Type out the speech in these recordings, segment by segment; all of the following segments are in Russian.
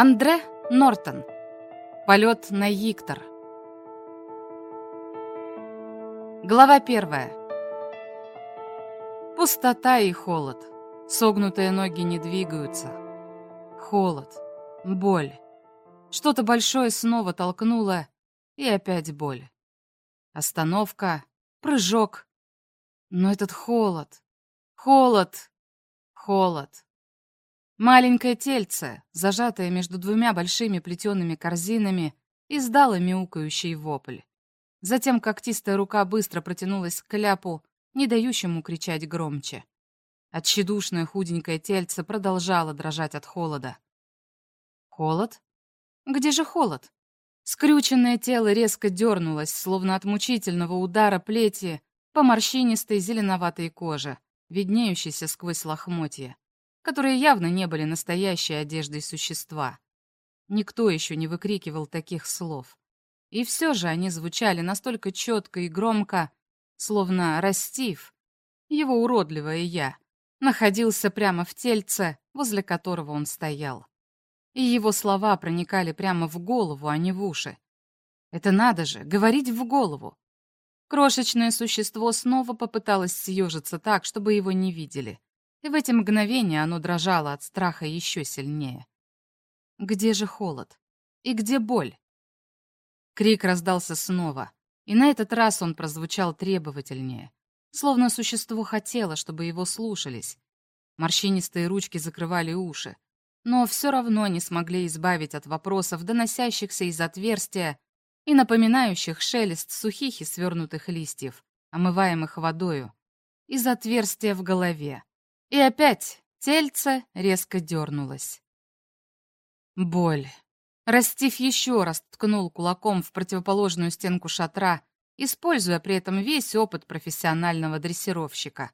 Андре Нортон. Полет на Yiktор. Глава первая. Пустота и холод. Согнутые ноги не двигаются. Холод. Боль. Что-то большое снова толкнуло, и опять боль. Остановка. Прыжок. Но этот холод. Холод. Холод. Маленькое тельце, зажатое между двумя большими плетеными корзинами, издало мяукающий вопль. Затем когтистая рука быстро протянулась к кляпу, не дающему кричать громче. Отщедушное худенькое тельце продолжало дрожать от холода. Холод? Где же холод? Скрюченное тело резко дернулось, словно от мучительного удара плети по морщинистой зеленоватой коже, виднеющейся сквозь лохмотья которые явно не были настоящей одеждой существа. Никто еще не выкрикивал таких слов. И все же они звучали настолько четко и громко, словно Растив, его уродливое «я», находился прямо в тельце, возле которого он стоял. И его слова проникали прямо в голову, а не в уши. Это надо же, говорить в голову. Крошечное существо снова попыталось съежиться так, чтобы его не видели и в эти мгновения оно дрожало от страха еще сильнее. Где же холод? И где боль? Крик раздался снова, и на этот раз он прозвучал требовательнее, словно существо хотело, чтобы его слушались. Морщинистые ручки закрывали уши, но все равно не смогли избавить от вопросов, доносящихся из отверстия и напоминающих шелест сухих и свернутых листьев, омываемых водою, из отверстия в голове. И опять тельце резко дернулось. Боль. Растив еще раз ткнул кулаком в противоположную стенку шатра, используя при этом весь опыт профессионального дрессировщика,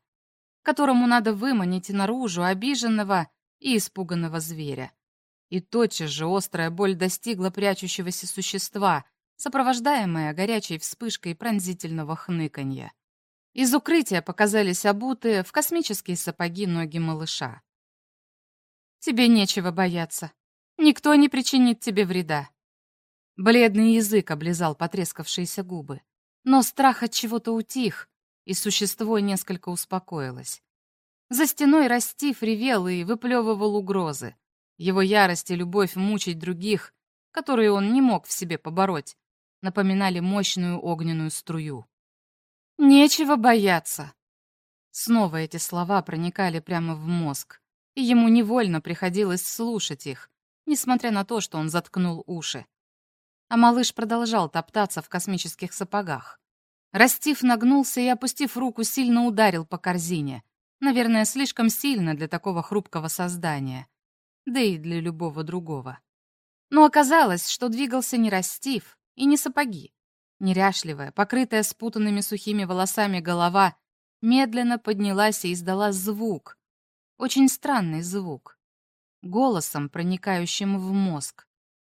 которому надо выманить наружу обиженного и испуганного зверя. И тотчас же острая боль достигла прячущегося существа, сопровождаемая горячей вспышкой пронзительного хныканья. Из укрытия показались обутые в космические сапоги ноги малыша. «Тебе нечего бояться. Никто не причинит тебе вреда». Бледный язык облизал потрескавшиеся губы. Но страх от чего-то утих, и существо несколько успокоилось. За стеной Растив ревел и выплевывал угрозы. Его ярость и любовь мучить других, которые он не мог в себе побороть, напоминали мощную огненную струю. Нечего бояться. Снова эти слова проникали прямо в мозг, и ему невольно приходилось слушать их, несмотря на то, что он заткнул уши. А малыш продолжал топтаться в космических сапогах. Растив нагнулся и, опустив руку, сильно ударил по корзине. Наверное, слишком сильно для такого хрупкого создания. Да и для любого другого. Но оказалось, что двигался не Растив и не сапоги, Неряшливая, покрытая спутанными сухими волосами голова, медленно поднялась и издала звук. Очень странный звук. Голосом, проникающим в мозг.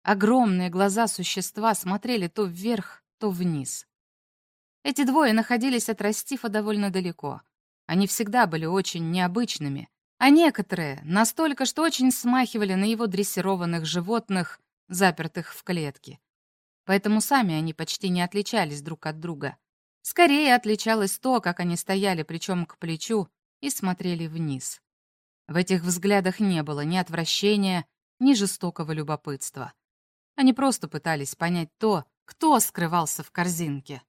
Огромные глаза существа смотрели то вверх, то вниз. Эти двое находились от Растифа довольно далеко. Они всегда были очень необычными, а некоторые настолько, что очень смахивали на его дрессированных животных, запертых в клетке поэтому сами они почти не отличались друг от друга. Скорее отличалось то, как они стояли плечом к плечу и смотрели вниз. В этих взглядах не было ни отвращения, ни жестокого любопытства. Они просто пытались понять то, кто скрывался в корзинке.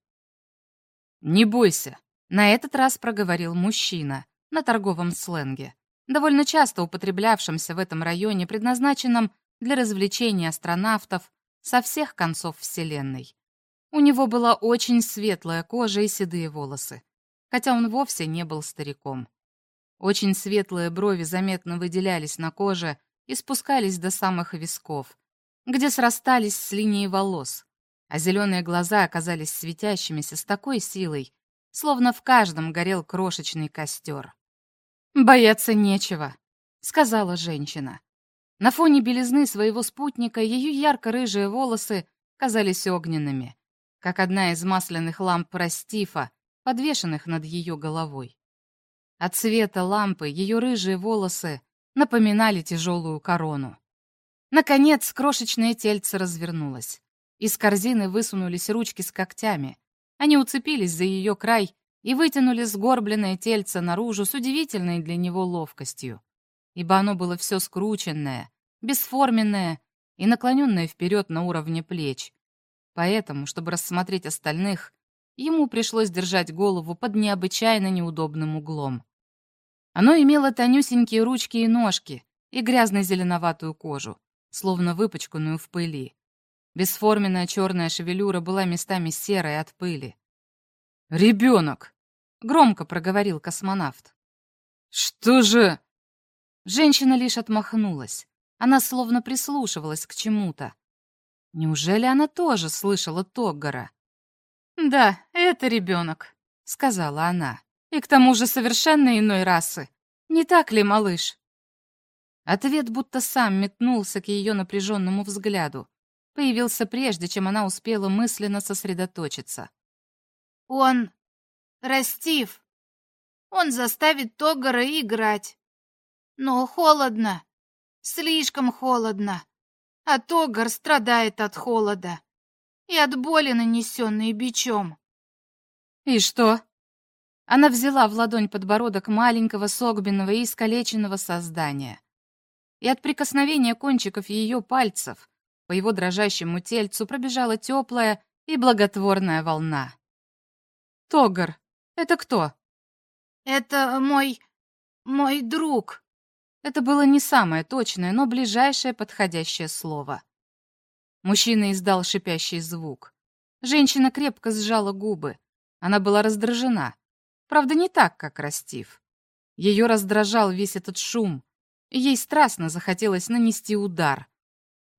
«Не бойся», — на этот раз проговорил мужчина на торговом сленге, довольно часто употреблявшемся в этом районе, предназначенном для развлечения астронавтов со всех концов Вселенной. У него была очень светлая кожа и седые волосы, хотя он вовсе не был стариком. Очень светлые брови заметно выделялись на коже и спускались до самых висков, где срастались с линией волос, а зеленые глаза оказались светящимися с такой силой, словно в каждом горел крошечный костер. «Бояться нечего», — сказала женщина. На фоне белизны своего спутника ее ярко-рыжие волосы казались огненными, как одна из масляных ламп Растифа, подвешенных над ее головой. От света лампы ее рыжие волосы напоминали тяжелую корону. Наконец, крошечное тельце развернулось. Из корзины высунулись ручки с когтями. Они уцепились за ее край и вытянули сгорбленное тельце наружу с удивительной для него ловкостью, ибо оно было все скрученное, бесформенное и наклоненное вперед на уровне плеч. Поэтому, чтобы рассмотреть остальных, ему пришлось держать голову под необычайно неудобным углом. Оно имело тонюсенькие ручки и ножки и грязно-зеленоватую кожу, словно выпачканную в пыли. Бесформенная черная шевелюра была местами серой от пыли. «Ребенок!» — громко проговорил космонавт. «Что же...» Женщина лишь отмахнулась. Она словно прислушивалась к чему-то. Неужели она тоже слышала Тоггара? «Да, это ребенок», — сказала она. «И к тому же совершенно иной расы. Не так ли, малыш?» Ответ будто сам метнулся к ее напряженному взгляду появился прежде, чем она успела мысленно сосредоточиться. «Он... Растив. Он заставит Тогара играть. Но холодно. Слишком холодно. А Тогар страдает от холода. И от боли, нанесенной бичом». «И что?» Она взяла в ладонь подбородок маленького, согбенного и искалеченного создания. И от прикосновения кончиков ее пальцев по его дрожащему тельцу пробежала теплая и благотворная волна. «Тогар, это кто?» «Это мой... мой друг». Это было не самое точное, но ближайшее подходящее слово. Мужчина издал шипящий звук. Женщина крепко сжала губы. Она была раздражена. Правда, не так, как Растив. Ее раздражал весь этот шум. ей страстно захотелось нанести удар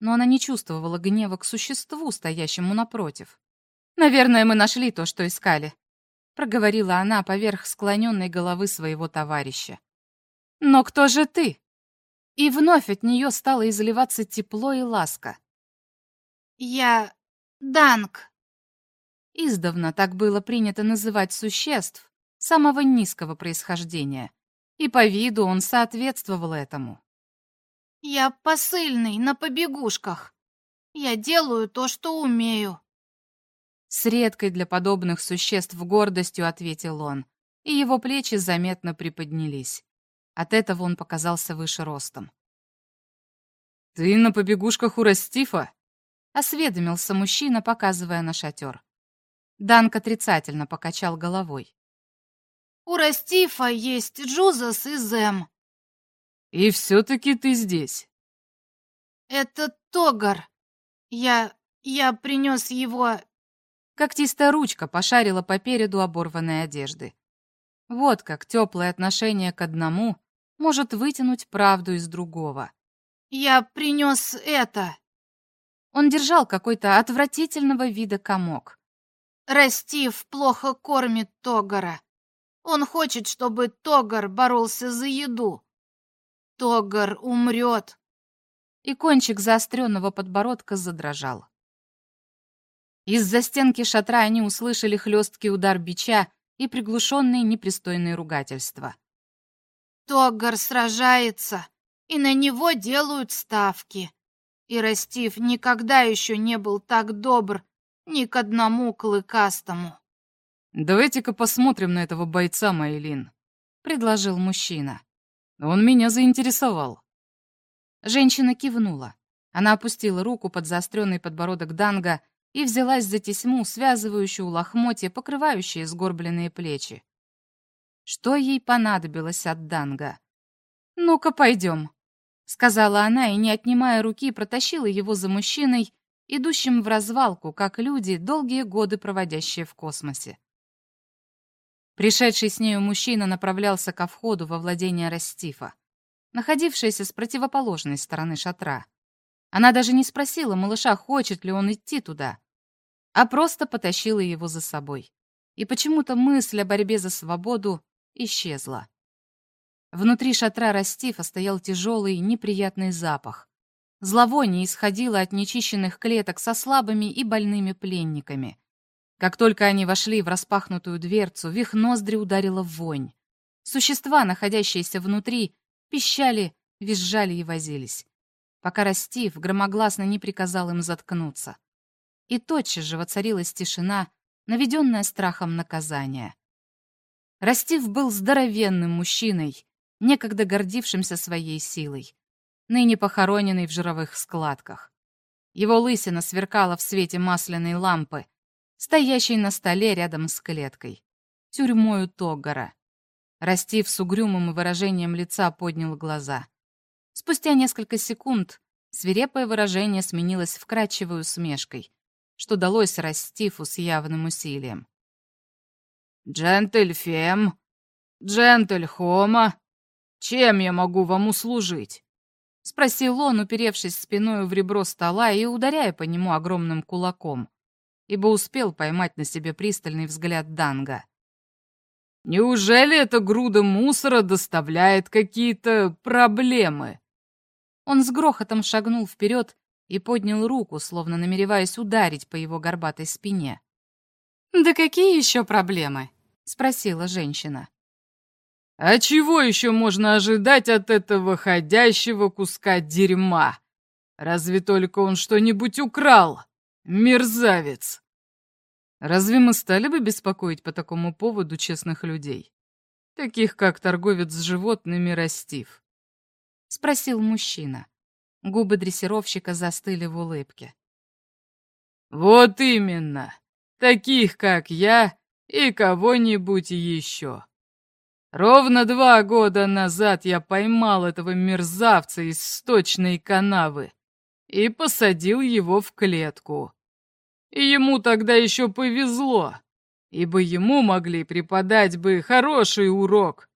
но она не чувствовала гнева к существу, стоящему напротив. «Наверное, мы нашли то, что искали», — проговорила она поверх склоненной головы своего товарища. «Но кто же ты?» И вновь от нее стало изливаться тепло и ласка. «Я... Данк». Издавна так было принято называть существ самого низкого происхождения, и по виду он соответствовал этому. Я посыльный на побегушках. Я делаю то, что умею. С редкой для подобных существ гордостью ответил он, и его плечи заметно приподнялись. От этого он показался выше ростом. «Ты на побегушках у Растифа?» — осведомился мужчина, показывая на шатер. Данк отрицательно покачал головой. «У Растифа есть Джузас и Зем. И все-таки ты здесь. Это Тогар. Я... я принес его... Когтистая ручка пошарила по переду оборванной одежды. Вот как теплое отношение к одному может вытянуть правду из другого. Я принес это. Он держал какой-то отвратительного вида комок. Растив плохо кормит Тогара. Он хочет, чтобы Тогар боролся за еду. Тогар умрет. И кончик заостренного подбородка задрожал. Из-за стенки шатра они услышали хлесткий удар бича и приглушенные непристойные ругательства. Тогар сражается, и на него делают ставки. И Растив никогда еще не был так добр ни к одному клыкастому. «Давайте-ка посмотрим на этого бойца, Майлин», — предложил мужчина. Он меня заинтересовал. Женщина кивнула. Она опустила руку под заостренный подбородок Данга и взялась за тесьму, связывающую лохмотья, покрывающие сгорбленные плечи. Что ей понадобилось от Данга? «Ну-ка, пойдем», — сказала она и, не отнимая руки, протащила его за мужчиной, идущим в развалку, как люди, долгие годы проводящие в космосе. Пришедший с нею мужчина направлялся ко входу во владение Растифа, находившееся с противоположной стороны шатра. Она даже не спросила малыша, хочет ли он идти туда, а просто потащила его за собой. И почему-то мысль о борьбе за свободу исчезла. Внутри шатра Растифа стоял тяжелый, неприятный запах. Зловоние исходило от нечищенных клеток со слабыми и больными пленниками. Как только они вошли в распахнутую дверцу, в их ноздри ударила вонь. Существа, находящиеся внутри, пищали, визжали и возились. пока Растив громогласно не приказал им заткнуться. И тотчас же воцарилась тишина, наведенная страхом наказания. Растив был здоровенным мужчиной, некогда гордившимся своей силой, ныне похороненный в жировых складках. Его лысина сверкала в свете масляной лампы, стоящей на столе рядом с клеткой, тюрьмою Тогара. Растив с угрюмым выражением лица поднял глаза. Спустя несколько секунд свирепое выражение сменилось вкрадчивой усмешкой, что далось Растифу с явным усилием. «Джентель Фем, Джентель Хома, чем я могу вам услужить?» — спросил он, уперевшись спиной в ребро стола и ударяя по нему огромным кулаком, ибо успел поймать на себе пристальный взгляд Данга. «Неужели эта груда мусора доставляет какие-то проблемы?» Он с грохотом шагнул вперед и поднял руку, словно намереваясь ударить по его горбатой спине. «Да какие еще проблемы?» — спросила женщина. А чего еще можно ожидать от этого ходящего куска дерьма? Разве только он что-нибудь украл? Мерзавец! Разве мы стали бы беспокоить по такому поводу честных людей? Таких, как торговец с животными Растив? Спросил мужчина. Губы дрессировщика застыли в улыбке. Вот именно! Таких, как я и кого-нибудь еще. Ровно два года назад я поймал этого мерзавца из сточной канавы и посадил его в клетку. И ему тогда еще повезло, ибо ему могли преподать бы хороший урок.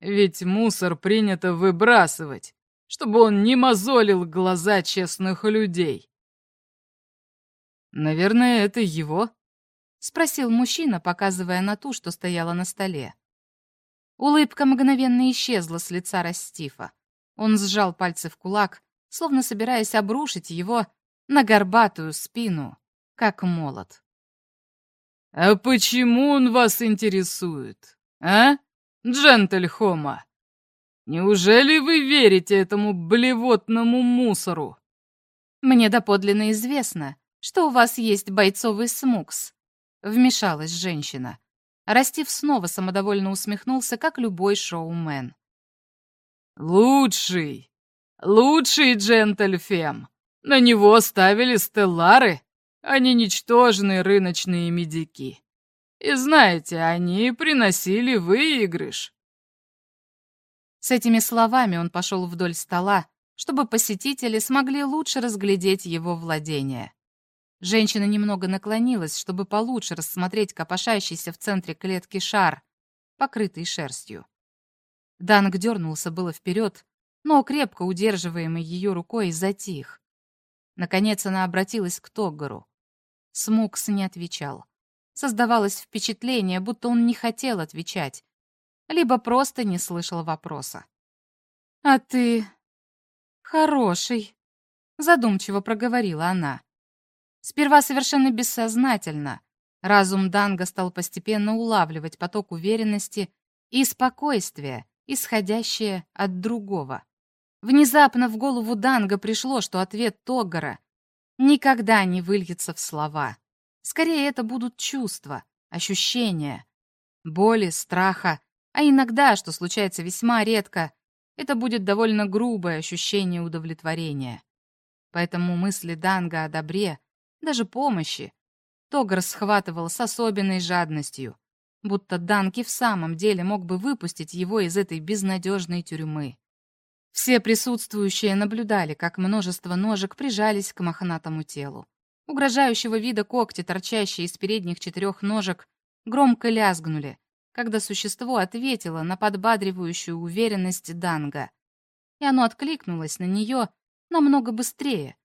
Ведь мусор принято выбрасывать, чтобы он не мозолил глаза честных людей. «Наверное, это его?» — спросил мужчина, показывая на ту, что стояла на столе. Улыбка мгновенно исчезла с лица Растифа. Он сжал пальцы в кулак, словно собираясь обрушить его на горбатую спину, как молот. «А почему он вас интересует, а, джентель Хома? Неужели вы верите этому блевотному мусору?» «Мне доподлинно известно, что у вас есть бойцовый смукс», — вмешалась женщина. Растив снова самодовольно усмехнулся, как любой шоумен. «Лучший! Лучший джентльфем! На него ставили стеллары, а не ничтожные рыночные медики. И знаете, они приносили выигрыш». С этими словами он пошел вдоль стола, чтобы посетители смогли лучше разглядеть его владение. Женщина немного наклонилась, чтобы получше рассмотреть копошащийся в центре клетки шар, покрытый шерстью. Данг дернулся было вперед, но, крепко удерживаемый ее рукой, затих. Наконец она обратилась к Тоггару. Смукс не отвечал. Создавалось впечатление, будто он не хотел отвечать, либо просто не слышал вопроса. «А ты хороший», — задумчиво проговорила она. Сперва совершенно бессознательно. Разум Данга стал постепенно улавливать поток уверенности и спокойствия, исходящее от другого. Внезапно в голову Данга пришло, что ответ Тогара никогда не выльется в слова. Скорее, это будут чувства, ощущения, боли, страха, а иногда, что случается весьма редко, это будет довольно грубое ощущение удовлетворения. Поэтому мысли Данга о добре даже помощи. Тогр схватывал с особенной жадностью, будто Данки в самом деле мог бы выпустить его из этой безнадежной тюрьмы. Все присутствующие наблюдали, как множество ножек прижались к мохнатому телу. Угрожающего вида когти, торчащие из передних четырех ножек, громко лязгнули, когда существо ответило на подбадривающую уверенность Данга. И оно откликнулось на нее намного быстрее,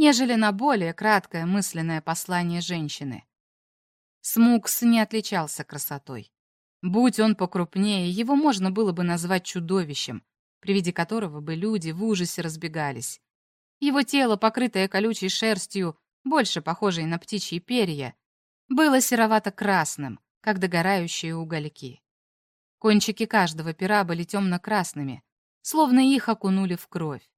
нежели на более краткое мысленное послание женщины. Смукс не отличался красотой. Будь он покрупнее, его можно было бы назвать чудовищем, при виде которого бы люди в ужасе разбегались. Его тело, покрытое колючей шерстью, больше похожей на птичьи перья, было серовато-красным, как догорающие угольки. Кончики каждого пера были темно-красными, словно их окунули в кровь.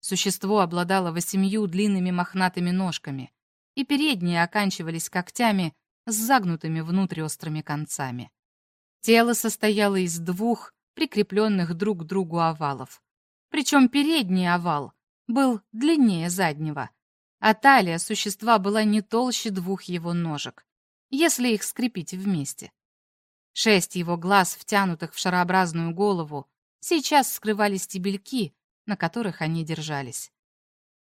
Существо обладало восемью длинными мохнатыми ножками, и передние оканчивались когтями с загнутыми внутрь острыми концами. Тело состояло из двух прикрепленных друг к другу овалов. Причем передний овал был длиннее заднего, а талия существа была не толще двух его ножек, если их скрепить вместе. Шесть его глаз, втянутых в шарообразную голову, сейчас скрывали стебельки, на которых они держались.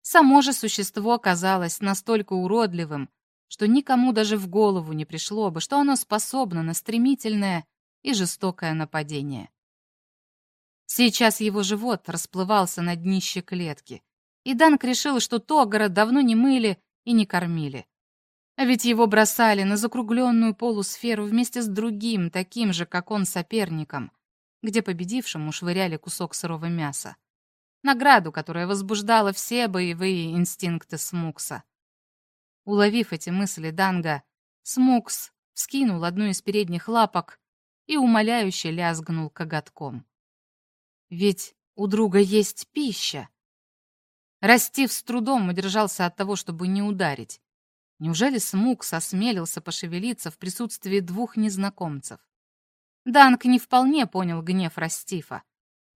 Само же существо казалось настолько уродливым, что никому даже в голову не пришло бы, что оно способно на стремительное и жестокое нападение. Сейчас его живот расплывался на днище клетки, и Данк решил, что Тогара давно не мыли и не кормили. А ведь его бросали на закругленную полусферу вместе с другим, таким же, как он, соперником, где победившему швыряли кусок сырого мяса. Награду, которая возбуждала все боевые инстинкты Смукса. Уловив эти мысли Данга, Смукс вскинул одну из передних лапок и умоляюще лязгнул коготком. Ведь у друга есть пища. Растив с трудом удержался от того, чтобы не ударить. Неужели Смукс осмелился пошевелиться в присутствии двух незнакомцев? Данк не вполне понял гнев Растифа.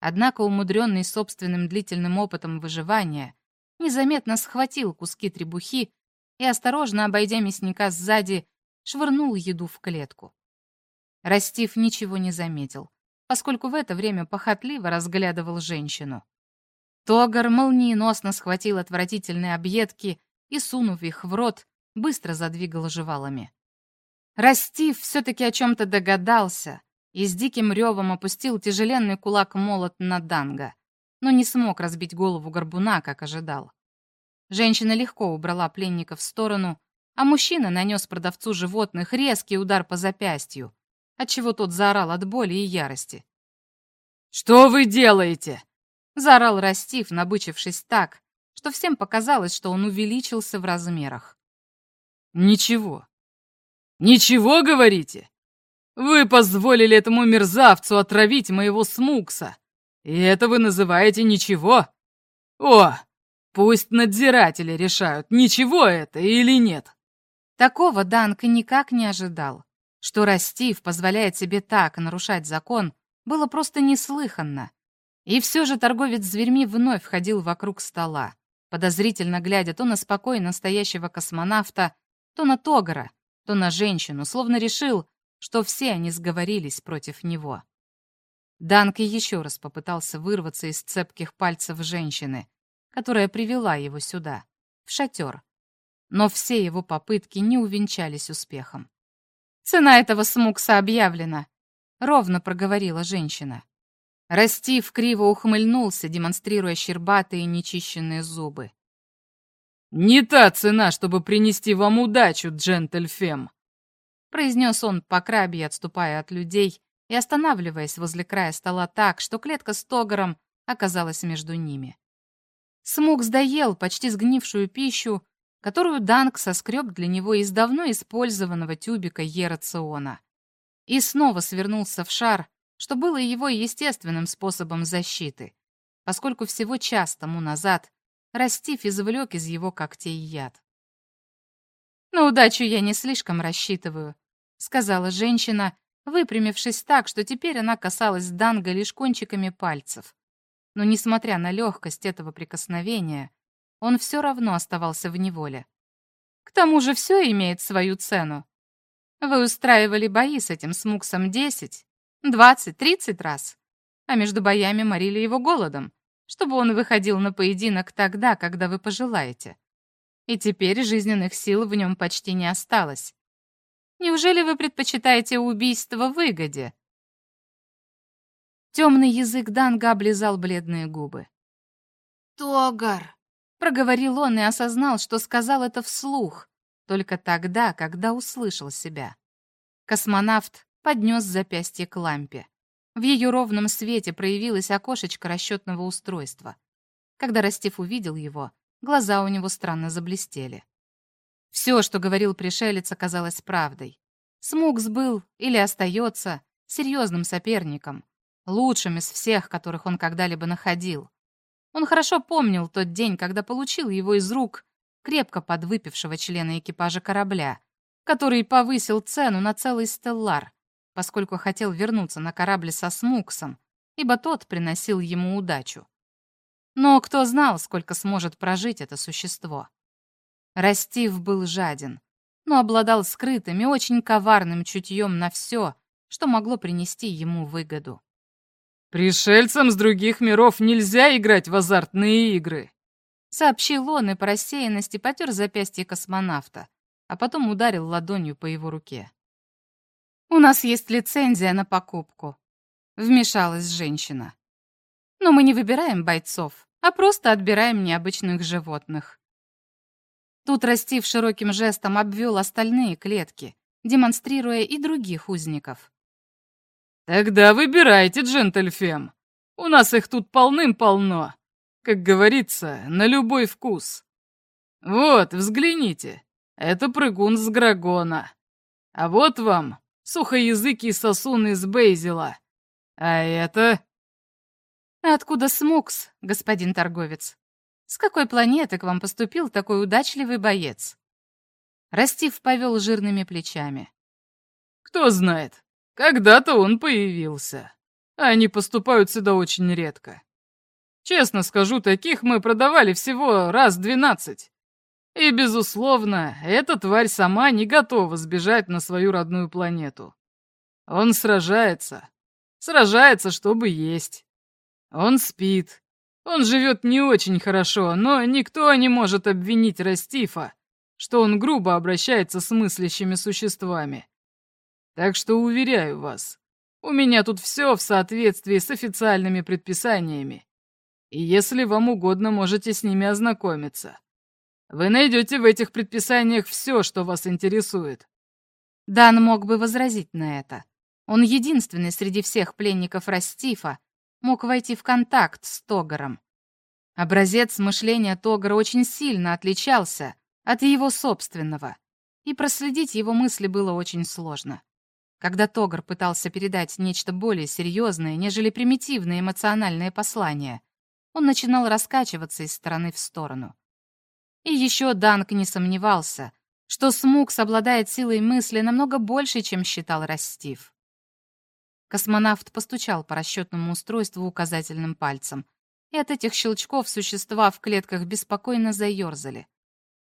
Однако, умудренный собственным длительным опытом выживания, незаметно схватил куски требухи и, осторожно обойдя мясника сзади, швырнул еду в клетку. Растив ничего не заметил, поскольку в это время похотливо разглядывал женщину. Тогар молниеносно схватил отвратительные объедки и, сунув их в рот, быстро задвигал жевалами. Растив все-таки о чем-то догадался и с диким ревом опустил тяжеленный кулак-молот на Данга, но не смог разбить голову горбуна, как ожидал. Женщина легко убрала пленника в сторону, а мужчина нанес продавцу животных резкий удар по запястью, отчего тот заорал от боли и ярости. «Что вы делаете?» — заорал Растив, набычившись так, что всем показалось, что он увеличился в размерах. «Ничего. Ничего, говорите? Вы позволили этому мерзавцу отравить моего смукса, и это вы называете ничего? О, пусть надзиратели решают, ничего это или нет». Такого Данка никак не ожидал. Что Растив позволяет себе так нарушать закон, было просто неслыханно. И все же торговец зверьми вновь ходил вокруг стола, подозрительно глядя то на спокойно стоящего космонавта, то на Тогара, то на женщину, словно решил, что все они сговорились против него. Данка еще раз попытался вырваться из цепких пальцев женщины, которая привела его сюда, в шатер. Но все его попытки не увенчались успехом. «Цена этого смукса объявлена», — ровно проговорила женщина. Растив криво ухмыльнулся, демонстрируя щербатые нечищенные зубы. «Не та цена, чтобы принести вам удачу, джентльфем», произнес он по крабье, отступая от людей и останавливаясь возле края стола так, что клетка с Тогаром оказалась между ними. Смук сдоел почти сгнившую пищу которую Данк соскреб для него из давно использованного тюбика Ерациона. И снова свернулся в шар, что было его естественным способом защиты, поскольку всего час тому назад Растив извлек из его когтей яд. «На удачу я не слишком рассчитываю», — сказала женщина, выпрямившись так, что теперь она касалась Данга лишь кончиками пальцев. Но, несмотря на легкость этого прикосновения, он все равно оставался в неволе. К тому же все имеет свою цену. Вы устраивали бои с этим смуксом 10, 20, 30 раз, а между боями морили его голодом, чтобы он выходил на поединок тогда, когда вы пожелаете. И теперь жизненных сил в нем почти не осталось. Неужели вы предпочитаете убийство выгоде? Темный язык Данга облизал бледные губы. «Тогар!» Проговорил он и осознал, что сказал это вслух, только тогда, когда услышал себя. Космонавт поднес запястье к лампе. В ее ровном свете проявилось окошечко расчетного устройства. Когда Растив увидел его, глаза у него странно заблестели. Все, что говорил пришелец, оказалось правдой. Смукс был или остается серьезным соперником, лучшим из всех, которых он когда-либо находил. Он хорошо помнил тот день, когда получил его из рук крепко подвыпившего члена экипажа корабля, который повысил цену на целый стеллар, поскольку хотел вернуться на корабль со Смуксом, ибо тот приносил ему удачу. Но кто знал, сколько сможет прожить это существо? Растив был жаден, но обладал скрытым и очень коварным чутьем на все, что могло принести ему выгоду. «Пришельцам с других миров нельзя играть в азартные игры», сообщил он и по рассеянности потер запястье космонавта, а потом ударил ладонью по его руке. «У нас есть лицензия на покупку», — вмешалась женщина. «Но мы не выбираем бойцов, а просто отбираем необычных животных». Тут Растив широким жестом обвел остальные клетки, демонстрируя и других узников. «Тогда выбирайте, джентльфем. У нас их тут полным-полно. Как говорится, на любой вкус. Вот, взгляните. Это прыгун с Грагона. А вот вам сухоязыкий сосун из Бейзела. А это... Откуда Смукс, господин торговец? С какой планеты к вам поступил такой удачливый боец? Растив повел жирными плечами. Кто знает. Когда-то он появился. Они поступают сюда очень редко. Честно скажу, таких мы продавали всего раз двенадцать. И, безусловно, эта тварь сама не готова сбежать на свою родную планету. Он сражается. Сражается, чтобы есть. Он спит. Он живет не очень хорошо, но никто не может обвинить Растифа, что он грубо обращается с мыслящими существами. Так что уверяю вас, у меня тут все в соответствии с официальными предписаниями. И если вам угодно, можете с ними ознакомиться. Вы найдете в этих предписаниях все, что вас интересует. Дан мог бы возразить на это. Он единственный среди всех пленников Растифа мог войти в контакт с Тогором. Образец мышления Тогора очень сильно отличался от его собственного, и проследить его мысли было очень сложно. Когда Тогр пытался передать нечто более серьезное, нежели примитивные эмоциональные послания, он начинал раскачиваться из стороны в сторону. И еще Данк не сомневался, что Смукс обладает силой мысли намного больше, чем считал Растив. Космонавт постучал по расчетному устройству указательным пальцем, и от этих щелчков существа в клетках беспокойно заерзали.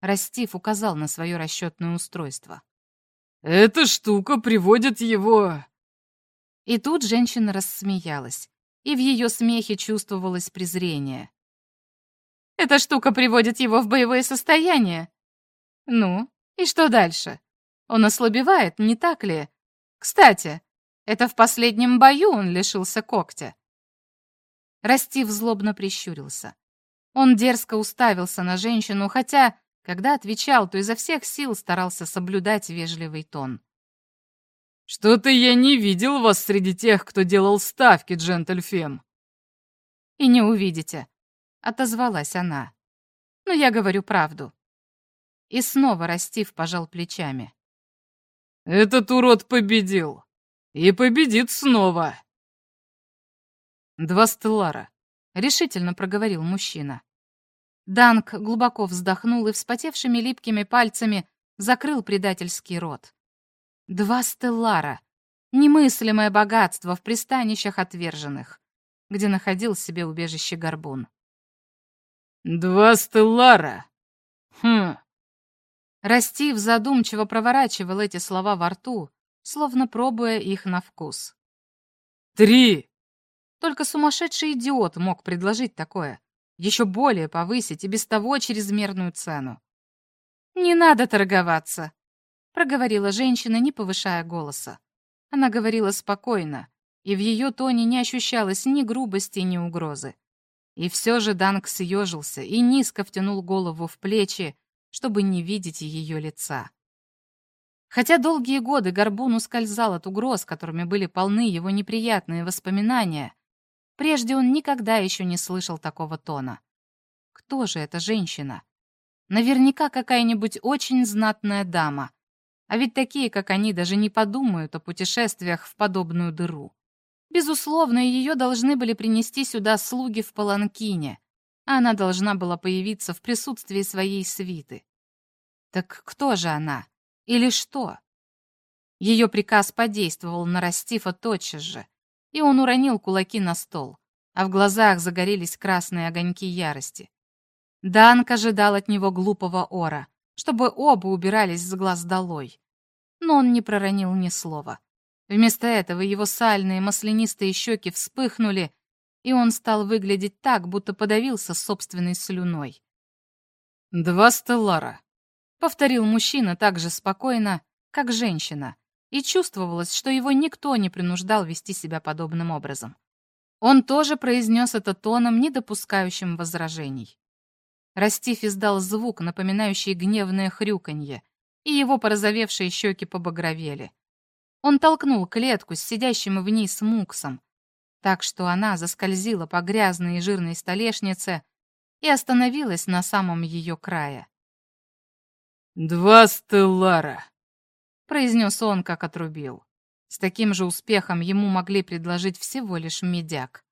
Растив указал на свое расчетное устройство. Эта штука приводит его...» И тут женщина рассмеялась, и в ее смехе чувствовалось презрение. «Эта штука приводит его в боевое состояние. Ну, и что дальше? Он ослабевает, не так ли? Кстати, это в последнем бою он лишился когтя». Растив злобно прищурился. Он дерзко уставился на женщину, хотя когда отвечал, то изо всех сил старался соблюдать вежливый тон. «Что-то я не видел вас среди тех, кто делал ставки, джентльфем». «И не увидите», — отозвалась она. «Но я говорю правду». И снова Растив пожал плечами. «Этот урод победил. И победит снова». «Два стеллара», — решительно проговорил мужчина. Данк глубоко вздохнул и вспотевшими липкими пальцами закрыл предательский рот. Два стеллара. Немыслимое богатство в пристанищах отверженных, где находил себе убежище горбун. «Два стеллара? Хм...» Растив задумчиво проворачивал эти слова во рту, словно пробуя их на вкус. «Три!» Только сумасшедший идиот мог предложить такое еще более повысить и без того чрезмерную цену. «Не надо торговаться», — проговорила женщина, не повышая голоса. Она говорила спокойно, и в ее тоне не ощущалось ни грубости, ни угрозы. И все же Данк съежился и низко втянул голову в плечи, чтобы не видеть ее лица. Хотя долгие годы Горбун ускользал от угроз, которыми были полны его неприятные воспоминания, Прежде он никогда еще не слышал такого тона. Кто же эта женщина? Наверняка какая-нибудь очень знатная дама. А ведь такие, как они, даже не подумают о путешествиях в подобную дыру. Безусловно, ее должны были принести сюда слуги в Паланкине, а она должна была появиться в присутствии своей свиты. Так кто же она? Или что? Ее приказ подействовал на Растифа тотчас же, и он уронил кулаки на стол, а в глазах загорелись красные огоньки ярости. Данк ожидал от него глупого ора, чтобы оба убирались с глаз долой. Но он не проронил ни слова. Вместо этого его сальные маслянистые щеки вспыхнули, и он стал выглядеть так, будто подавился собственной слюной. «Два стеллара», — повторил мужчина так же спокойно, как женщина, и чувствовалось, что его никто не принуждал вести себя подобным образом. Он тоже произнес это тоном, не допускающим возражений. Растиф издал звук, напоминающий гневное хрюканье, и его порозовевшие щеки побагровели. Он толкнул клетку с сидящим в ней смуксом, так что она заскользила по грязной и жирной столешнице и остановилась на самом ее крае. «Два стеллара», — произнес он, как отрубил. С таким же успехом ему могли предложить всего лишь медяк.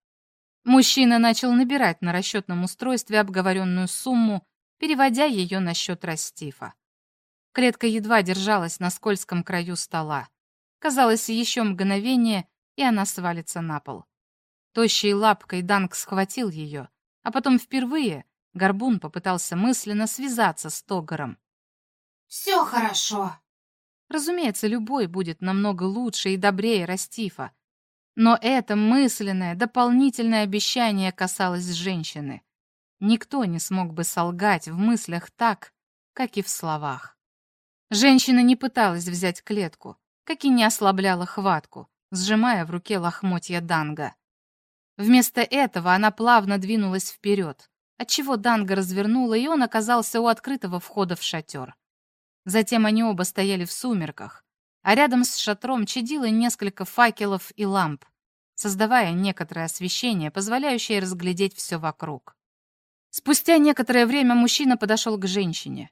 Мужчина начал набирать на расчетном устройстве обговоренную сумму, переводя ее на счет Растифа. Клетка едва держалась на скользком краю стола. Казалось, еще мгновение, и она свалится на пол. Тощей лапкой Данг схватил ее, а потом впервые Горбун попытался мысленно связаться с Тогором. «Все хорошо». Разумеется, любой будет намного лучше и добрее Растифа. Но это мысленное, дополнительное обещание касалось женщины. Никто не смог бы солгать в мыслях так, как и в словах. Женщина не пыталась взять клетку, как и не ослабляла хватку, сжимая в руке лохмотья Данга. Вместо этого она плавно двинулась вперед, отчего Данга развернула, и он оказался у открытого входа в шатер. Затем они оба стояли в сумерках, а рядом с шатром чадило несколько факелов и ламп, создавая некоторое освещение, позволяющее разглядеть все вокруг. Спустя некоторое время мужчина подошел к женщине.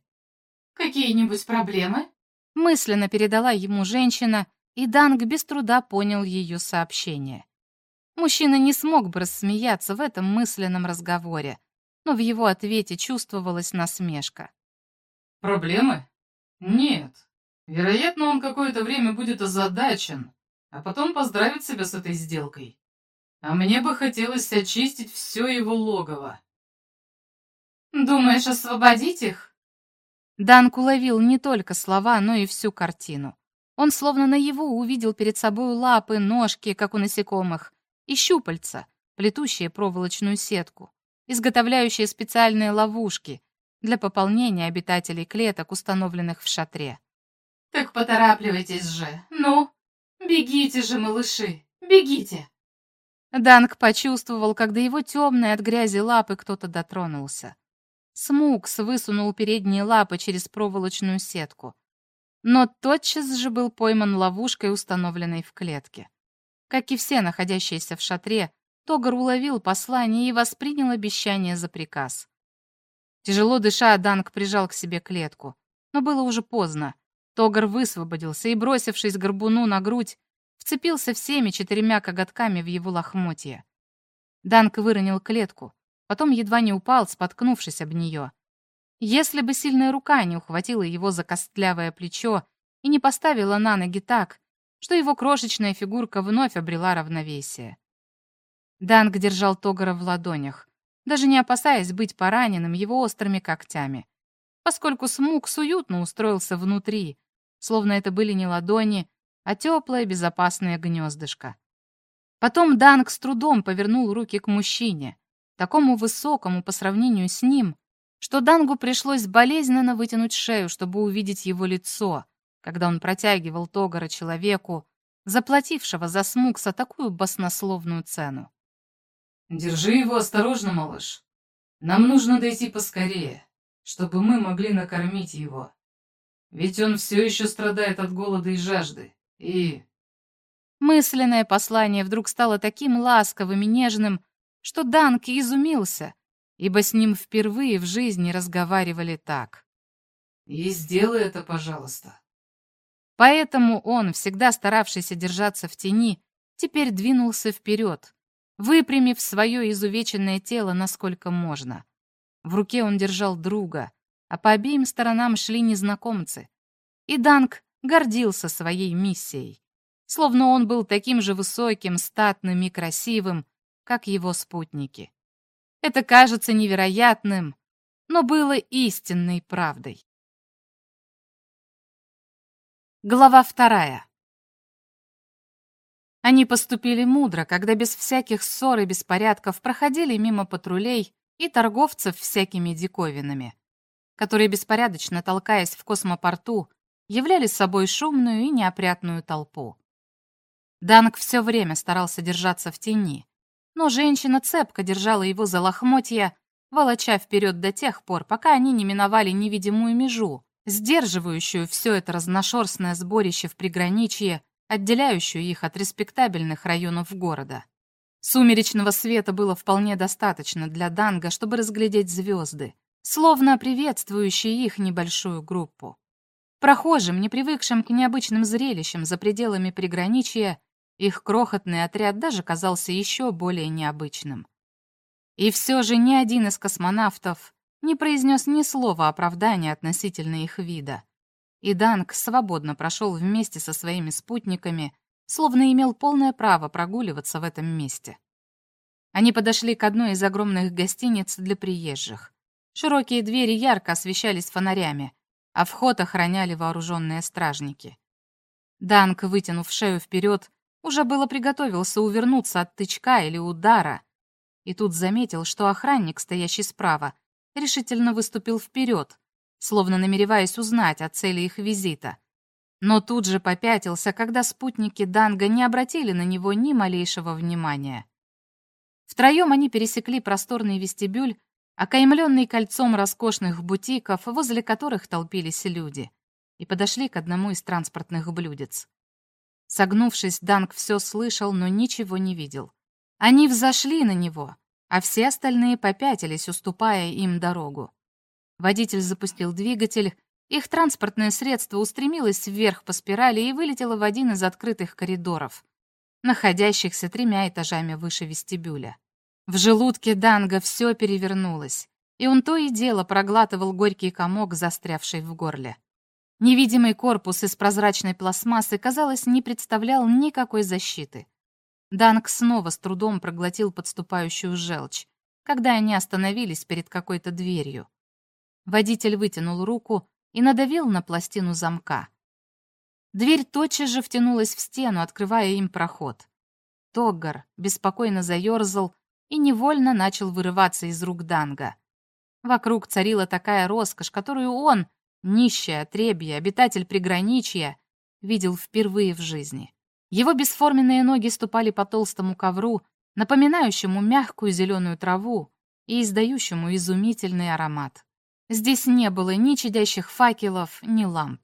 «Какие-нибудь проблемы?» Мысленно передала ему женщина, и Данг без труда понял ее сообщение. Мужчина не смог бы рассмеяться в этом мысленном разговоре, но в его ответе чувствовалась насмешка. «Проблемы? Нет. Вероятно, он какое-то время будет озадачен, а потом поздравит себя с этой сделкой. А мне бы хотелось очистить все его логово». «Думаешь освободить их?» Данк уловил не только слова, но и всю картину. Он словно наяву увидел перед собой лапы, ножки, как у насекомых, и щупальца, плетущие проволочную сетку, изготовляющие специальные ловушки для пополнения обитателей клеток, установленных в шатре. «Так поторапливайтесь же! Ну, бегите же, малыши, бегите!» Данк почувствовал, когда его темные от грязи лапы кто-то дотронулся. Смукс высунул передние лапы через проволочную сетку, но тотчас же был пойман ловушкой, установленной в клетке. Как и все находящиеся в шатре, Тогар уловил послание и воспринял обещание за приказ. Тяжело дыша, Данг прижал к себе клетку. Но было уже поздно. Тогар высвободился и, бросившись горбуну на грудь, вцепился всеми четырьмя коготками в его лохмотье. Данг выронил клетку, потом едва не упал, споткнувшись об нее. Если бы сильная рука не ухватила его за костлявое плечо и не поставила на ноги так, что его крошечная фигурка вновь обрела равновесие. Данг держал Тогара в ладонях, даже не опасаясь быть пораненным его острыми когтями, поскольку Смукс уютно устроился внутри, словно это были не ладони, а теплое безопасное гнездышко. Потом Данг с трудом повернул руки к мужчине, такому высокому по сравнению с ним, что Дангу пришлось болезненно вытянуть шею, чтобы увидеть его лицо, когда он протягивал Тогара человеку, заплатившего за Смукса такую баснословную цену. «Держи его осторожно, малыш. Нам нужно дойти поскорее, чтобы мы могли накормить его. Ведь он все еще страдает от голода и жажды, и...» Мысленное послание вдруг стало таким ласковым и нежным, что Данки изумился, ибо с ним впервые в жизни разговаривали так. «И сделай это, пожалуйста. Поэтому он, всегда старавшийся держаться в тени, теперь двинулся вперед, выпрямив свое изувеченное тело насколько можно. В руке он держал друга, а по обеим сторонам шли незнакомцы. И Данг гордился своей миссией, словно он был таким же высоким, статным и красивым, как его спутники. Это кажется невероятным, но было истинной правдой. Глава вторая. Они поступили мудро, когда без всяких ссор и беспорядков проходили мимо патрулей и торговцев всякими диковинами, которые, беспорядочно толкаясь в космопорту, являли собой шумную и неопрятную толпу. Данг все время старался держаться в тени, но женщина цепко держала его за лохмотья, волоча вперед до тех пор, пока они не миновали невидимую межу, сдерживающую все это разношерстное сборище в приграничье, отделяющую их от респектабельных районов города. Сумеречного света было вполне достаточно для Данга, чтобы разглядеть звезды, словно приветствующие их небольшую группу. Прохожим, не привыкшим к необычным зрелищам за пределами приграничья, их крохотный отряд даже казался еще более необычным. И все же ни один из космонавтов не произнес ни слова оправдания относительно их вида. И Данг свободно прошел вместе со своими спутниками, словно имел полное право прогуливаться в этом месте. Они подошли к одной из огромных гостиниц для приезжих. Широкие двери ярко освещались фонарями, а вход охраняли вооруженные стражники. Данг, вытянув шею вперед, уже было приготовился увернуться от тычка или удара, и тут заметил, что охранник, стоящий справа, решительно выступил вперед, словно намереваясь узнать о цели их визита. Но тут же попятился, когда спутники Данга не обратили на него ни малейшего внимания. Втроем они пересекли просторный вестибюль, окаймленный кольцом роскошных бутиков, возле которых толпились люди, и подошли к одному из транспортных блюдец. Согнувшись, Данг все слышал, но ничего не видел. Они взошли на него, а все остальные попятились, уступая им дорогу. Водитель запустил двигатель, их транспортное средство устремилось вверх по спирали и вылетело в один из открытых коридоров, находящихся тремя этажами выше вестибюля. В желудке Данга все перевернулось, и он то и дело проглатывал горький комок, застрявший в горле. Невидимый корпус из прозрачной пластмассы, казалось, не представлял никакой защиты. Данк снова с трудом проглотил подступающую желчь, когда они остановились перед какой-то дверью. Водитель вытянул руку и надавил на пластину замка. Дверь тотчас же втянулась в стену, открывая им проход. Тоггар беспокойно заерзал и невольно начал вырываться из рук Данга. Вокруг царила такая роскошь, которую он, Нищая, отребье, обитатель приграничья, видел впервые в жизни. Его бесформенные ноги ступали по толстому ковру, напоминающему мягкую зеленую траву и издающему изумительный аромат. Здесь не было ни чадящих факелов, ни ламп.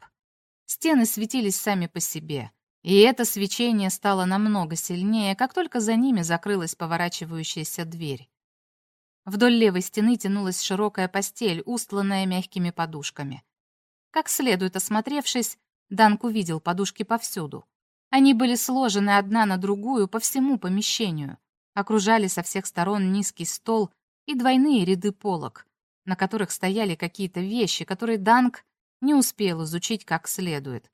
Стены светились сами по себе, и это свечение стало намного сильнее, как только за ними закрылась поворачивающаяся дверь. Вдоль левой стены тянулась широкая постель, устланная мягкими подушками. Как следует осмотревшись, Данк увидел подушки повсюду. Они были сложены одна на другую по всему помещению, окружали со всех сторон низкий стол и двойные ряды полок, на которых стояли какие-то вещи, которые Данк не успел изучить как следует,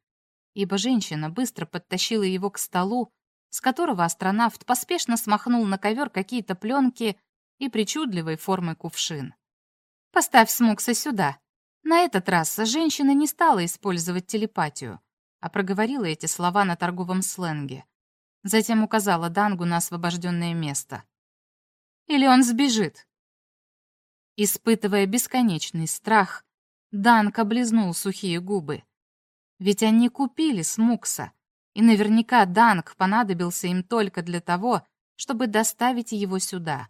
ибо женщина быстро подтащила его к столу, с которого астронавт поспешно смахнул на ковер какие-то пленки и причудливой формы кувшин. «Поставь Смокса сюда», на этот раз женщина не стала использовать телепатию, а проговорила эти слова на торговом сленге. Затем указала Дангу на освобожденное место. «Или он сбежит?» Испытывая бесконечный страх, Данг облизнул сухие губы. Ведь они купили Смукса, и наверняка Данг понадобился им только для того, чтобы доставить его сюда.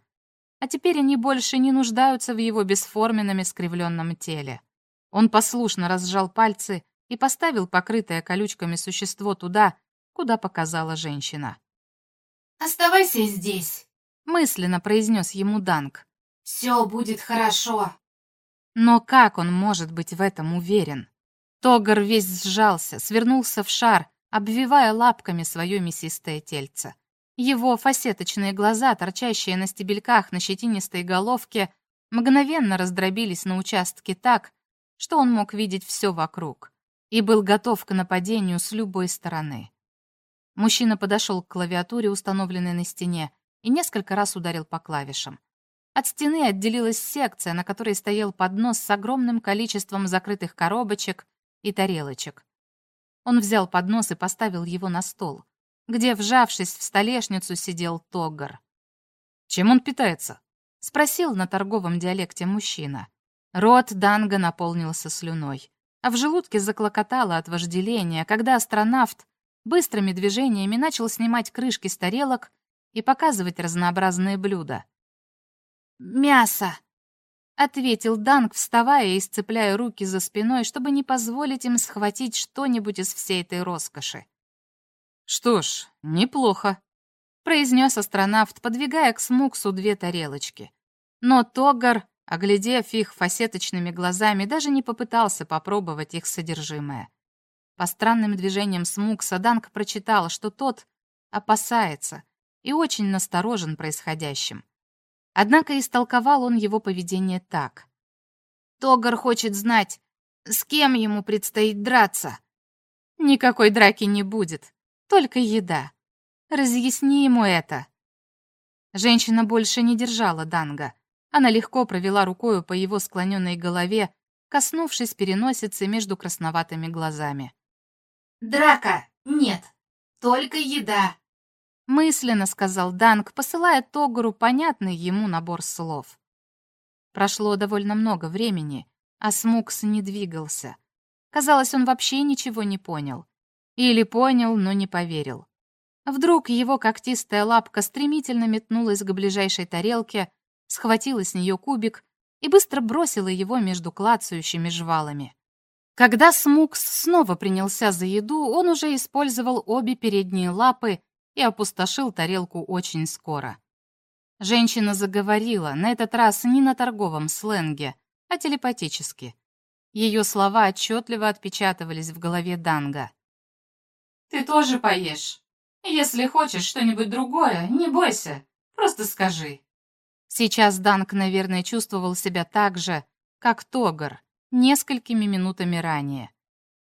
А теперь они больше не нуждаются в его бесформенном искривленном теле. Он послушно разжал пальцы и поставил покрытое колючками существо туда, куда показала женщина. «Оставайся здесь», — мысленно произнес ему Данг. «Все будет хорошо». Но как он может быть в этом уверен? Тогар весь сжался, свернулся в шар, обвивая лапками свое мясистое тельце. Его фасеточные глаза, торчащие на стебельках на щетинистой головке, мгновенно раздробились на участки так, что он мог видеть все вокруг и был готов к нападению с любой стороны. Мужчина подошел к клавиатуре, установленной на стене, и несколько раз ударил по клавишам. От стены отделилась секция, на которой стоял поднос с огромным количеством закрытых коробочек и тарелочек. Он взял поднос и поставил его на стол, где, вжавшись в столешницу, сидел Тоггар. «Чем он питается?» — спросил на торговом диалекте мужчина. Рот Данга наполнился слюной, а в желудке заклокотало от вожделения, когда астронавт быстрыми движениями начал снимать крышки с тарелок и показывать разнообразные блюда. «Мясо!» — ответил Данг, вставая и сцепляя руки за спиной, чтобы не позволить им схватить что-нибудь из всей этой роскоши. «Что ж, неплохо», — произнес астронавт, подвигая к Смуксу две тарелочки. Но Тогар, оглядев их фасеточными глазами, даже не попытался попробовать их содержимое. По странным движениям Смукса Данг прочитал, что тот опасается и очень насторожен происходящим. Однако истолковал он его поведение так. Тогар хочет знать, с кем ему предстоит драться. Никакой драки не будет, только еда. Разъясни ему это. Женщина больше не держала Данга. Она легко провела рукою по его склоненной голове, коснувшись переносицы между красноватыми глазами. «Драка! Нет, только еда!» Мысленно сказал Данг, посылая Тогуру понятный ему набор слов. Прошло довольно много времени, а Смукс не двигался. Казалось, он вообще ничего не понял. Или понял, но не поверил. Вдруг его когтистая лапка стремительно метнулась к ближайшей тарелке, схватила с нее кубик и быстро бросила его между клацающими жвалами. Когда Смукс снова принялся за еду, он уже использовал обе передние лапы и опустошил тарелку очень скоро. Женщина заговорила, на этот раз не на торговом сленге, а телепатически. Ее слова отчетливо отпечатывались в голове Данга. «Ты тоже поешь. Если хочешь что-нибудь другое, не бойся, просто скажи». Сейчас Данг, наверное, чувствовал себя так же, как Тогар, несколькими минутами ранее.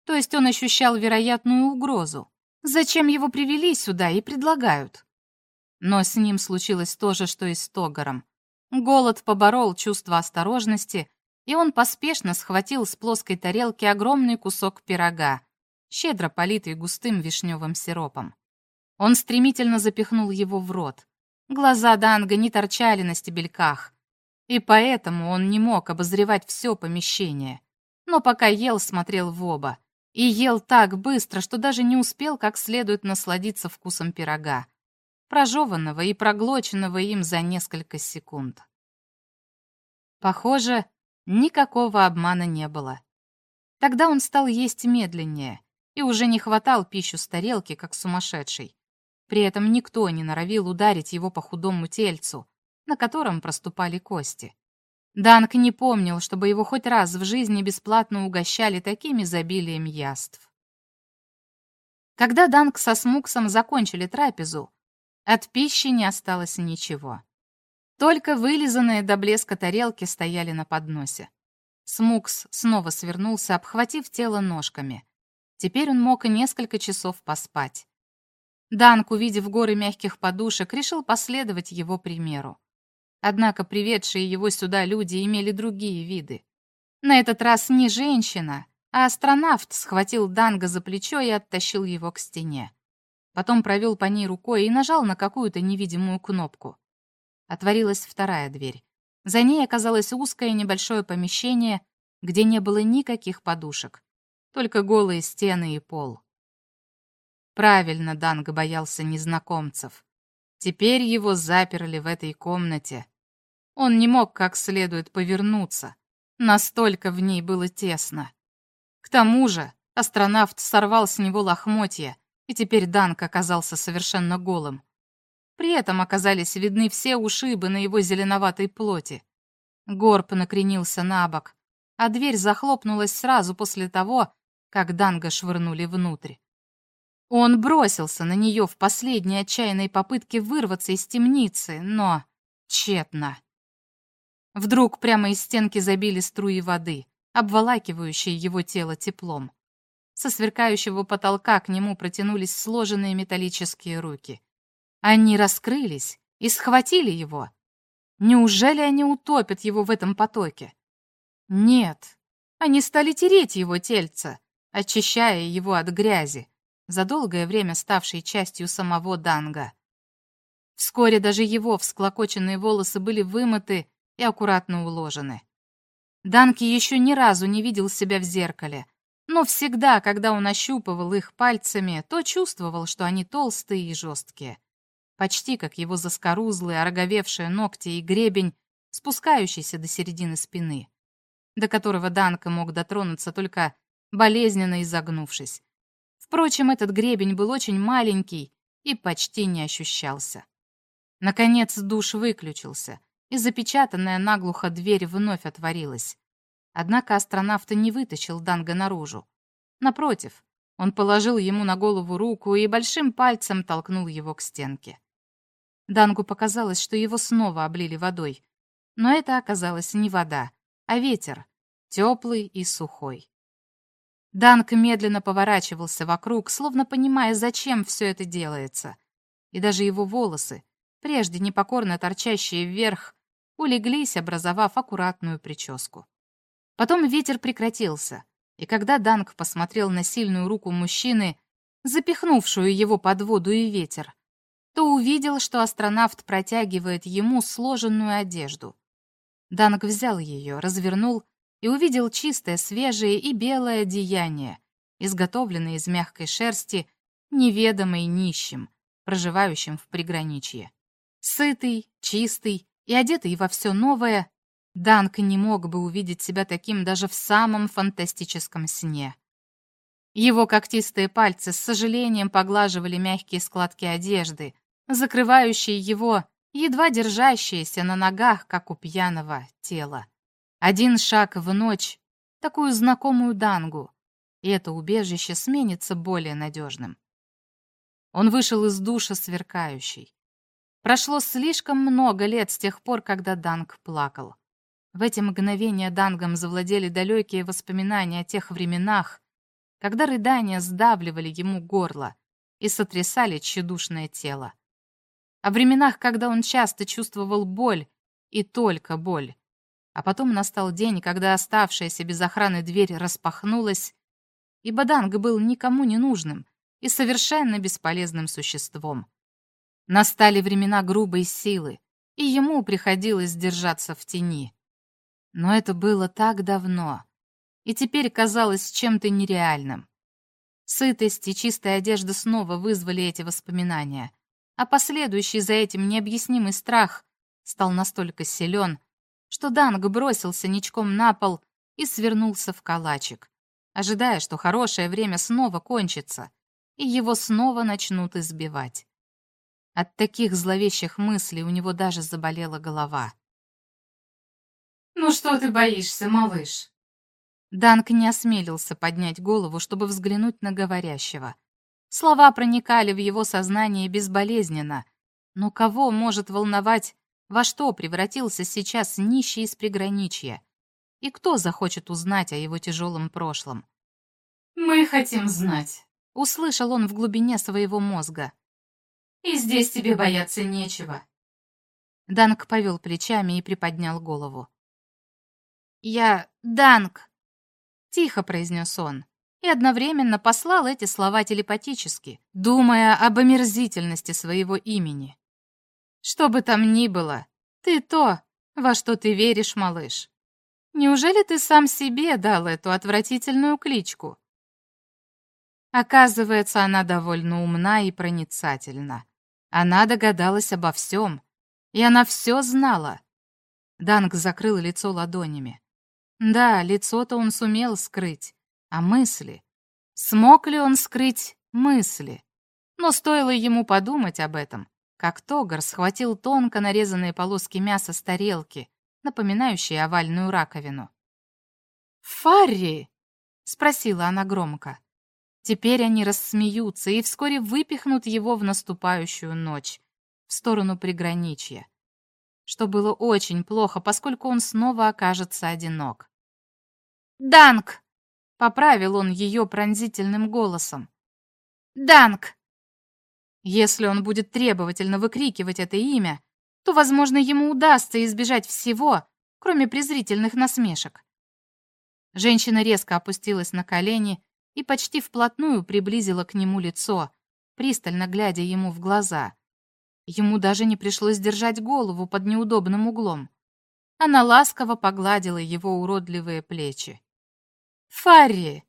То есть он ощущал вероятную угрозу. Зачем его привели сюда и предлагают? Но с ним случилось то же, что и с Тогаром. Голод поборол чувство осторожности, и он поспешно схватил с плоской тарелки огромный кусок пирога, щедро политый густым вишневым сиропом. Он стремительно запихнул его в рот. Глаза Данга не торчали на стебельках, и поэтому он не мог обозревать все помещение. Но пока ел, смотрел в оба и ел так быстро, что даже не успел как следует насладиться вкусом пирога, прожеванного и проглоченного им за несколько секунд. Похоже, никакого обмана не было. Тогда он стал есть медленнее и уже не хватал пищу с тарелки, как сумасшедший. При этом никто не норовил ударить его по худому тельцу, на котором проступали кости. Данк не помнил, чтобы его хоть раз в жизни бесплатно угощали таким изобилием яств. Когда Данк со Смуксом закончили трапезу, от пищи не осталось ничего. Только вылизанные до блеска тарелки стояли на подносе. Смукс снова свернулся, обхватив тело ножками. Теперь он мог несколько часов поспать. Данк, увидев горы мягких подушек, решил последовать его примеру. Однако приведшие его сюда люди имели другие виды. На этот раз не женщина, а астронавт схватил Данга за плечо и оттащил его к стене. Потом провел по ней рукой и нажал на какую-то невидимую кнопку. Отворилась вторая дверь. За ней оказалось узкое небольшое помещение, где не было никаких подушек, только голые стены и пол. Правильно Данг боялся незнакомцев. Теперь его заперли в этой комнате, он не мог как следует повернуться. Настолько в ней было тесно. К тому же астронавт сорвал с него лохмотья, и теперь Данк оказался совершенно голым. При этом оказались видны все ушибы на его зеленоватой плоти. Горб накренился на бок, а дверь захлопнулась сразу после того, как Данга швырнули внутрь. Он бросился на нее в последней отчаянной попытке вырваться из темницы, но тщетно. Вдруг прямо из стенки забили струи воды, обволакивающие его тело теплом. Со сверкающего потолка к нему протянулись сложенные металлические руки. Они раскрылись и схватили его. Неужели они утопят его в этом потоке? Нет, они стали тереть его тельце, очищая его от грязи, за долгое время ставшей частью самого Данга. Вскоре даже его всклокоченные волосы были вымыты и аккуратно уложены. Данки еще ни разу не видел себя в зеркале, но всегда, когда он ощупывал их пальцами, то чувствовал, что они толстые и жесткие. Почти как его заскорузлые, ороговевшие ногти и гребень, спускающийся до середины спины, до которого Данка мог дотронуться только болезненно изогнувшись. Впрочем, этот гребень был очень маленький и почти не ощущался. Наконец душ выключился, и запечатанная наглухо дверь вновь отворилась. Однако астронавт не вытащил Данга наружу. Напротив, он положил ему на голову руку и большим пальцем толкнул его к стенке. Дангу показалось, что его снова облили водой. Но это оказалось не вода, а ветер, теплый и сухой. Данг медленно поворачивался вокруг, словно понимая, зачем все это делается. И даже его волосы, прежде непокорно торчащие вверх, улеглись, образовав аккуратную прическу. Потом ветер прекратился, и когда Данг посмотрел на сильную руку мужчины, запихнувшую его под воду и ветер, то увидел, что астронавт протягивает ему сложенную одежду. Данг взял ее, развернул и увидел чистое, свежее и белое одеяние, изготовленное из мягкой шерсти, неведомой нищим, проживающим в приграничье. Сытый, чистый и одетый во все новое, Данк не мог бы увидеть себя таким даже в самом фантастическом сне. Его когтистые пальцы с сожалением поглаживали мягкие складки одежды, закрывающие его, едва держащиеся на ногах, как у пьяного тела. Один шаг в ночь, такую знакомую Дангу, и это убежище сменится более надежным. Он вышел из душа сверкающий. Прошло слишком много лет с тех пор, когда Данг плакал. В эти мгновения Дангом завладели далекие воспоминания о тех временах, когда рыдания сдавливали ему горло и сотрясали тщедушное тело. О временах, когда он часто чувствовал боль и только боль. А потом настал день, когда оставшаяся без охраны дверь распахнулась, и Баданг был никому не нужным и совершенно бесполезным существом. Настали времена грубой силы, и ему приходилось держаться в тени. Но это было так давно, и теперь казалось чем-то нереальным. Сытость и чистая одежда снова вызвали эти воспоминания, а последующий за этим необъяснимый страх стал настолько силен, что Данг бросился ничком на пол и свернулся в калачик, ожидая, что хорошее время снова кончится, и его снова начнут избивать. От таких зловещих мыслей у него даже заболела голова. «Ну что ты боишься, малыш?» Данк не осмелился поднять голову, чтобы взглянуть на говорящего. Слова проникали в его сознание безболезненно. Но кого может волновать, во что превратился сейчас нищий из приграничья? И кто захочет узнать о его тяжелом прошлом? «Мы хотим знать», — услышал он в глубине своего мозга. «И здесь тебе бояться нечего». Данк повел плечами и приподнял голову. «Я Данг», — тихо произнес он, и одновременно послал эти слова телепатически, думая об омерзительности своего имени. «Что бы там ни было, ты то, во что ты веришь, малыш. Неужели ты сам себе дал эту отвратительную кличку?» Оказывается, она довольно умна и проницательна. Она догадалась обо всем, и она все знала. Данг закрыл лицо ладонями. Да, лицо-то он сумел скрыть, а мысли? Смог ли он скрыть мысли? Но стоило ему подумать об этом, как Тогар схватил тонко нарезанные полоски мяса с тарелки, напоминающие овальную раковину. «Фарри!» — спросила она громко. Теперь они рассмеются и вскоре выпихнут его в наступающую ночь, в сторону приграничья. что было очень плохо, поскольку он снова окажется одинок. «Данк!» — поправил он ее пронзительным голосом. «Данк!» Если он будет требовательно выкрикивать это имя, то, возможно, ему удастся избежать всего, кроме презрительных насмешек. Женщина резко опустилась на колени и почти вплотную приблизила к нему лицо, пристально глядя ему в глаза. Ему даже не пришлось держать голову под неудобным углом. Она ласково погладила его уродливые плечи. «Фарри,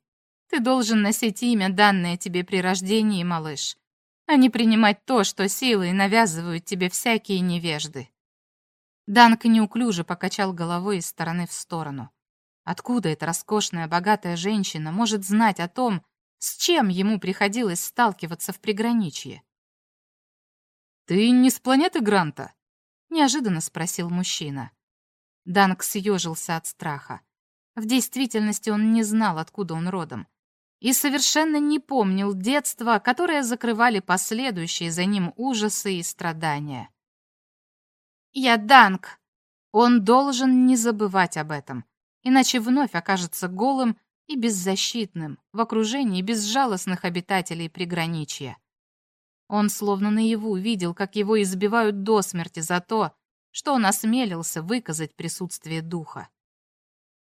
ты должен носить имя, данное тебе при рождении, малыш, а не принимать то, что силой навязывают тебе всякие невежды». Данк неуклюже покачал головой из стороны в сторону. Откуда эта роскошная, богатая женщина может знать о том, с чем ему приходилось сталкиваться в приграничье? «Ты не с планеты Гранта?» — неожиданно спросил мужчина. Данк съежился от страха. В действительности он не знал, откуда он родом. И совершенно не помнил детства, которое закрывали последующие за ним ужасы и страдания. «Я Данк!» Он должен не забывать об этом, иначе вновь окажется голым и беззащитным в окружении безжалостных обитателей приграничья. Он словно наяву видел, как его избивают до смерти за то, что он осмелился выказать присутствие духа.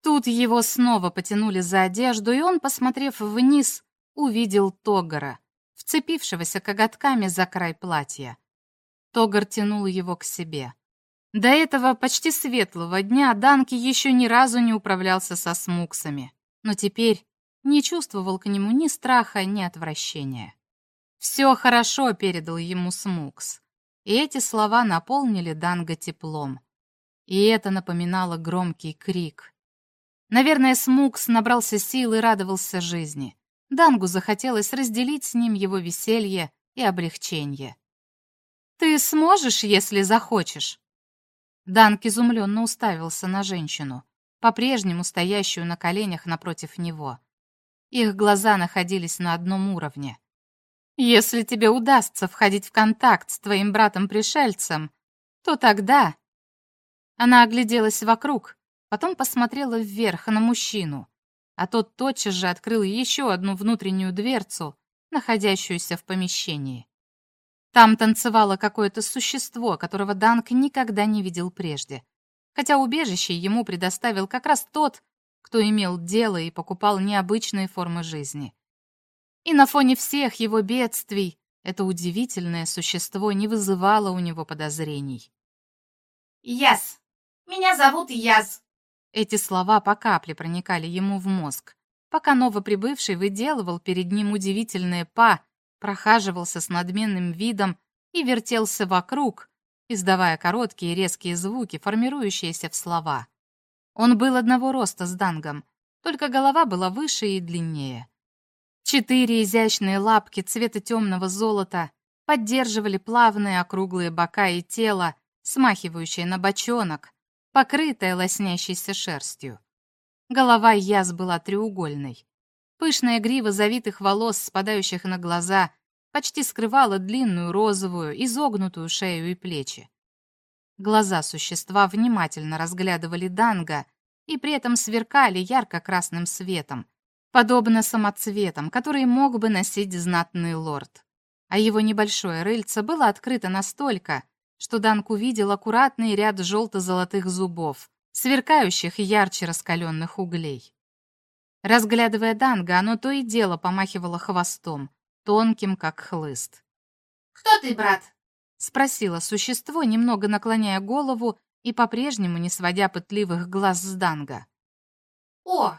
Тут его снова потянули за одежду, и он, посмотрев вниз, увидел Тогара, вцепившегося коготками за край платья. Тогар тянул его к себе. До этого почти светлого дня Данки еще ни разу не управлялся со смуксами, но теперь не чувствовал к нему ни страха, ни отвращения. Все хорошо передал ему Смукс. И эти слова наполнили Данга теплом. И это напоминало громкий крик. Наверное, Смукс набрался сил и радовался жизни. Дангу захотелось разделить с ним его веселье и облегчение. «Ты сможешь, если захочешь?» Данг изумленно уставился на женщину, по-прежнему стоящую на коленях напротив него. Их глаза находились на одном уровне. Если тебе удастся входить в контакт с твоим братом-пришельцем, то тогда...» Она огляделась вокруг, потом посмотрела вверх на мужчину, а тот тотчас же открыл еще одну внутреннюю дверцу, находящуюся в помещении. Там танцевало какое-то существо, которого Данк никогда не видел прежде, хотя убежище ему предоставил как раз тот, кто имел дело и покупал необычные формы жизни. И на фоне всех его бедствий это удивительное существо не вызывало у него подозрений. «Яс! Меня зовут Яс!» Эти слова по капле проникали ему в мозг, пока новоприбывший выделывал перед ним удивительное па, прохаживался с надменным видом и вертелся вокруг, издавая короткие резкие звуки, формирующиеся в слова. Он был одного роста с Дангом, только голова была выше и длиннее. Четыре изящные лапки цвета темного золота поддерживали плавные округлые бока и тело, смахивающее на бочонок, покрытое лоснящейся шерстью. Голова Яз была треугольной. Пышная грива завитых волос, спадающих на глаза, почти скрывала длинную розовую, изогнутую шею и плечи. Глаза существа внимательно разглядывали Данга и при этом сверкали ярко-красным светом, подобно самоцветам, которые мог бы носить знатный лорд. А его небольшое рыльце было открыто настолько, что Данк увидел аккуратный ряд желто-золотых зубов, сверкающих ярче раскаленных углей. Разглядывая Данга, оно то и дело помахивало хвостом, тонким, как хлыст. «Кто ты, брат?» — спросило существо, немного наклоняя голову и по-прежнему не сводя пытливых глаз с Данга. «О,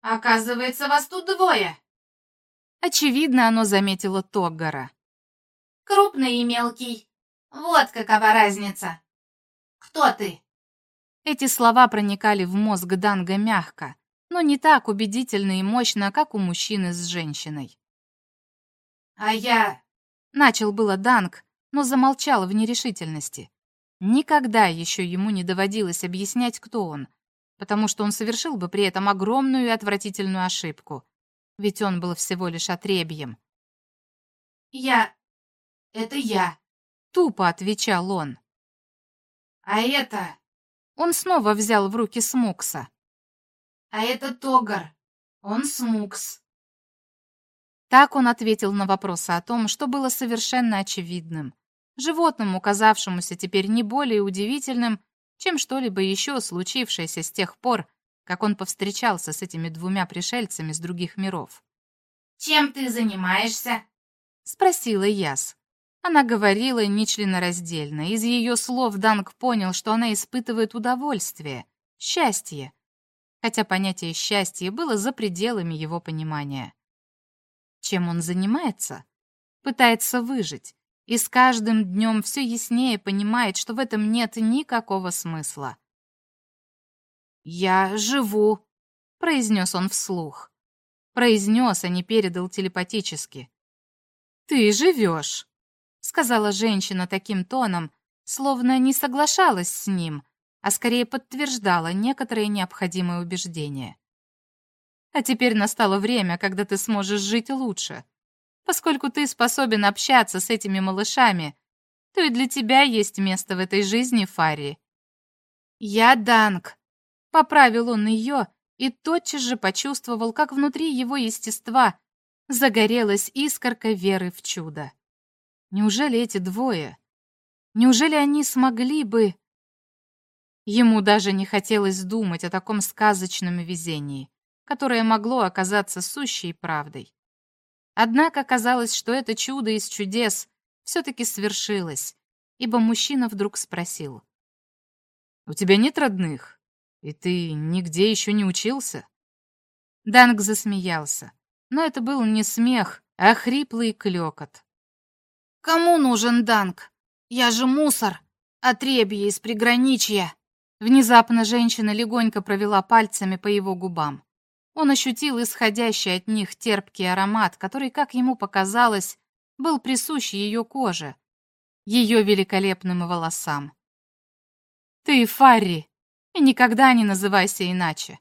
Оказывается, вас тут двое. Очевидно, оно заметило Тоггара. Крупный и мелкий. Вот какова разница. Кто ты? Эти слова проникали в мозг Данга мягко, но не так убедительно и мощно, как у мужчины с женщиной. А я... Начал было Данг, но замолчал в нерешительности. Никогда еще ему не доводилось объяснять, кто он, потому что он совершил бы при этом огромную и отвратительную ошибку. Ведь он был всего лишь отребьем. «Я... это я», — тупо отвечал он. А это... Он снова взял в руки Смукса. А это Тогар. Он Смукс. Так он ответил на вопросы о том, что было совершенно очевидным. Животному, казавшемуся теперь не более удивительным, чем что-либо еще случившееся с тех пор, как он повстречался с этими двумя пришельцами с других миров. «Чем ты занимаешься?» — спросила Яс. Она говорила нечленораздельно. Из ее слов Данг понял, что она испытывает удовольствие, счастье, хотя понятие счастья было за пределами его понимания. Чем он занимается? Пытается выжить, и с каждым днем все яснее понимает, что в этом нет никакого смысла. «Я живу», — произнес он вслух. Произнес, а не передал телепатически. «Ты живешь», — сказала женщина таким тоном, словно не соглашалась с ним, а скорее подтверждала некоторые необходимые убеждения. А теперь настало время, когда ты сможешь жить лучше. Поскольку ты способен общаться с этими малышами, то и для тебя есть место в этой жизни, Фарри. Я Данг. Поправил он ее и тотчас же почувствовал, как внутри его естества загорелась искорка веры в чудо. Неужели эти двое? Неужели они смогли бы... Ему даже не хотелось думать о таком сказочном везении которое могло оказаться сущей правдой. Однако казалось, что это чудо из чудес все-таки свершилось, ибо мужчина вдруг спросил. «У тебя нет родных? И ты нигде еще не учился?» Данг засмеялся, но это был не смех, а хриплый клекот. «Кому нужен Данг? Я же мусор, отребье из приграничья!» Внезапно женщина легонько провела пальцами по его губам. Он ощутил исходящий от них терпкий аромат, который, как ему показалось, был присущ ее коже, ее великолепным волосам. «Ты Фарри, и никогда не называйся иначе.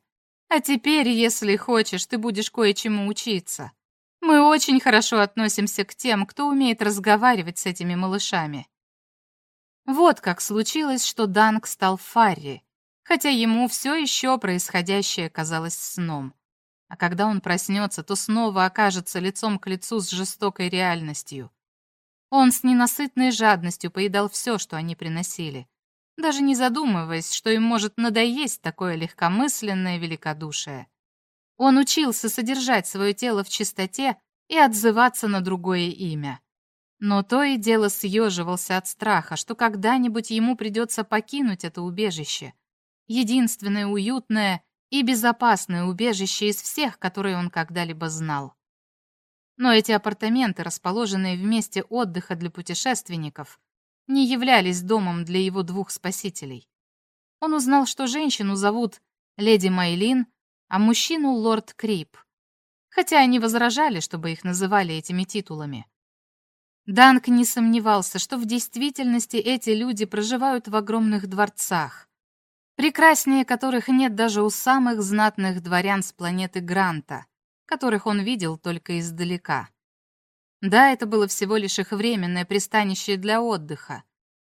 А теперь, если хочешь, ты будешь кое-чему учиться. Мы очень хорошо относимся к тем, кто умеет разговаривать с этими малышами». Вот как случилось, что Данг стал Фарри, хотя ему все еще происходящее казалось сном. А когда он проснется, то снова окажется лицом к лицу с жестокой реальностью. Он с ненасытной жадностью поедал все, что они приносили, даже не задумываясь, что им может надоесть такое легкомысленное великодушие. Он учился содержать свое тело в чистоте и отзываться на другое имя. Но то и дело съеживался от страха, что когда-нибудь ему придется покинуть это убежище. Единственное уютное и безопасное убежище из всех, которые он когда-либо знал. Но эти апартаменты, расположенные в месте отдыха для путешественников, не являлись домом для его двух спасителей. Он узнал, что женщину зовут леди Майлин, а мужчину лорд Крип, хотя они возражали, чтобы их называли этими титулами. Данк не сомневался, что в действительности эти люди проживают в огромных дворцах, прекраснее которых нет даже у самых знатных дворян с планеты Гранта, которых он видел только издалека. Да, это было всего лишь их временное пристанище для отдыха,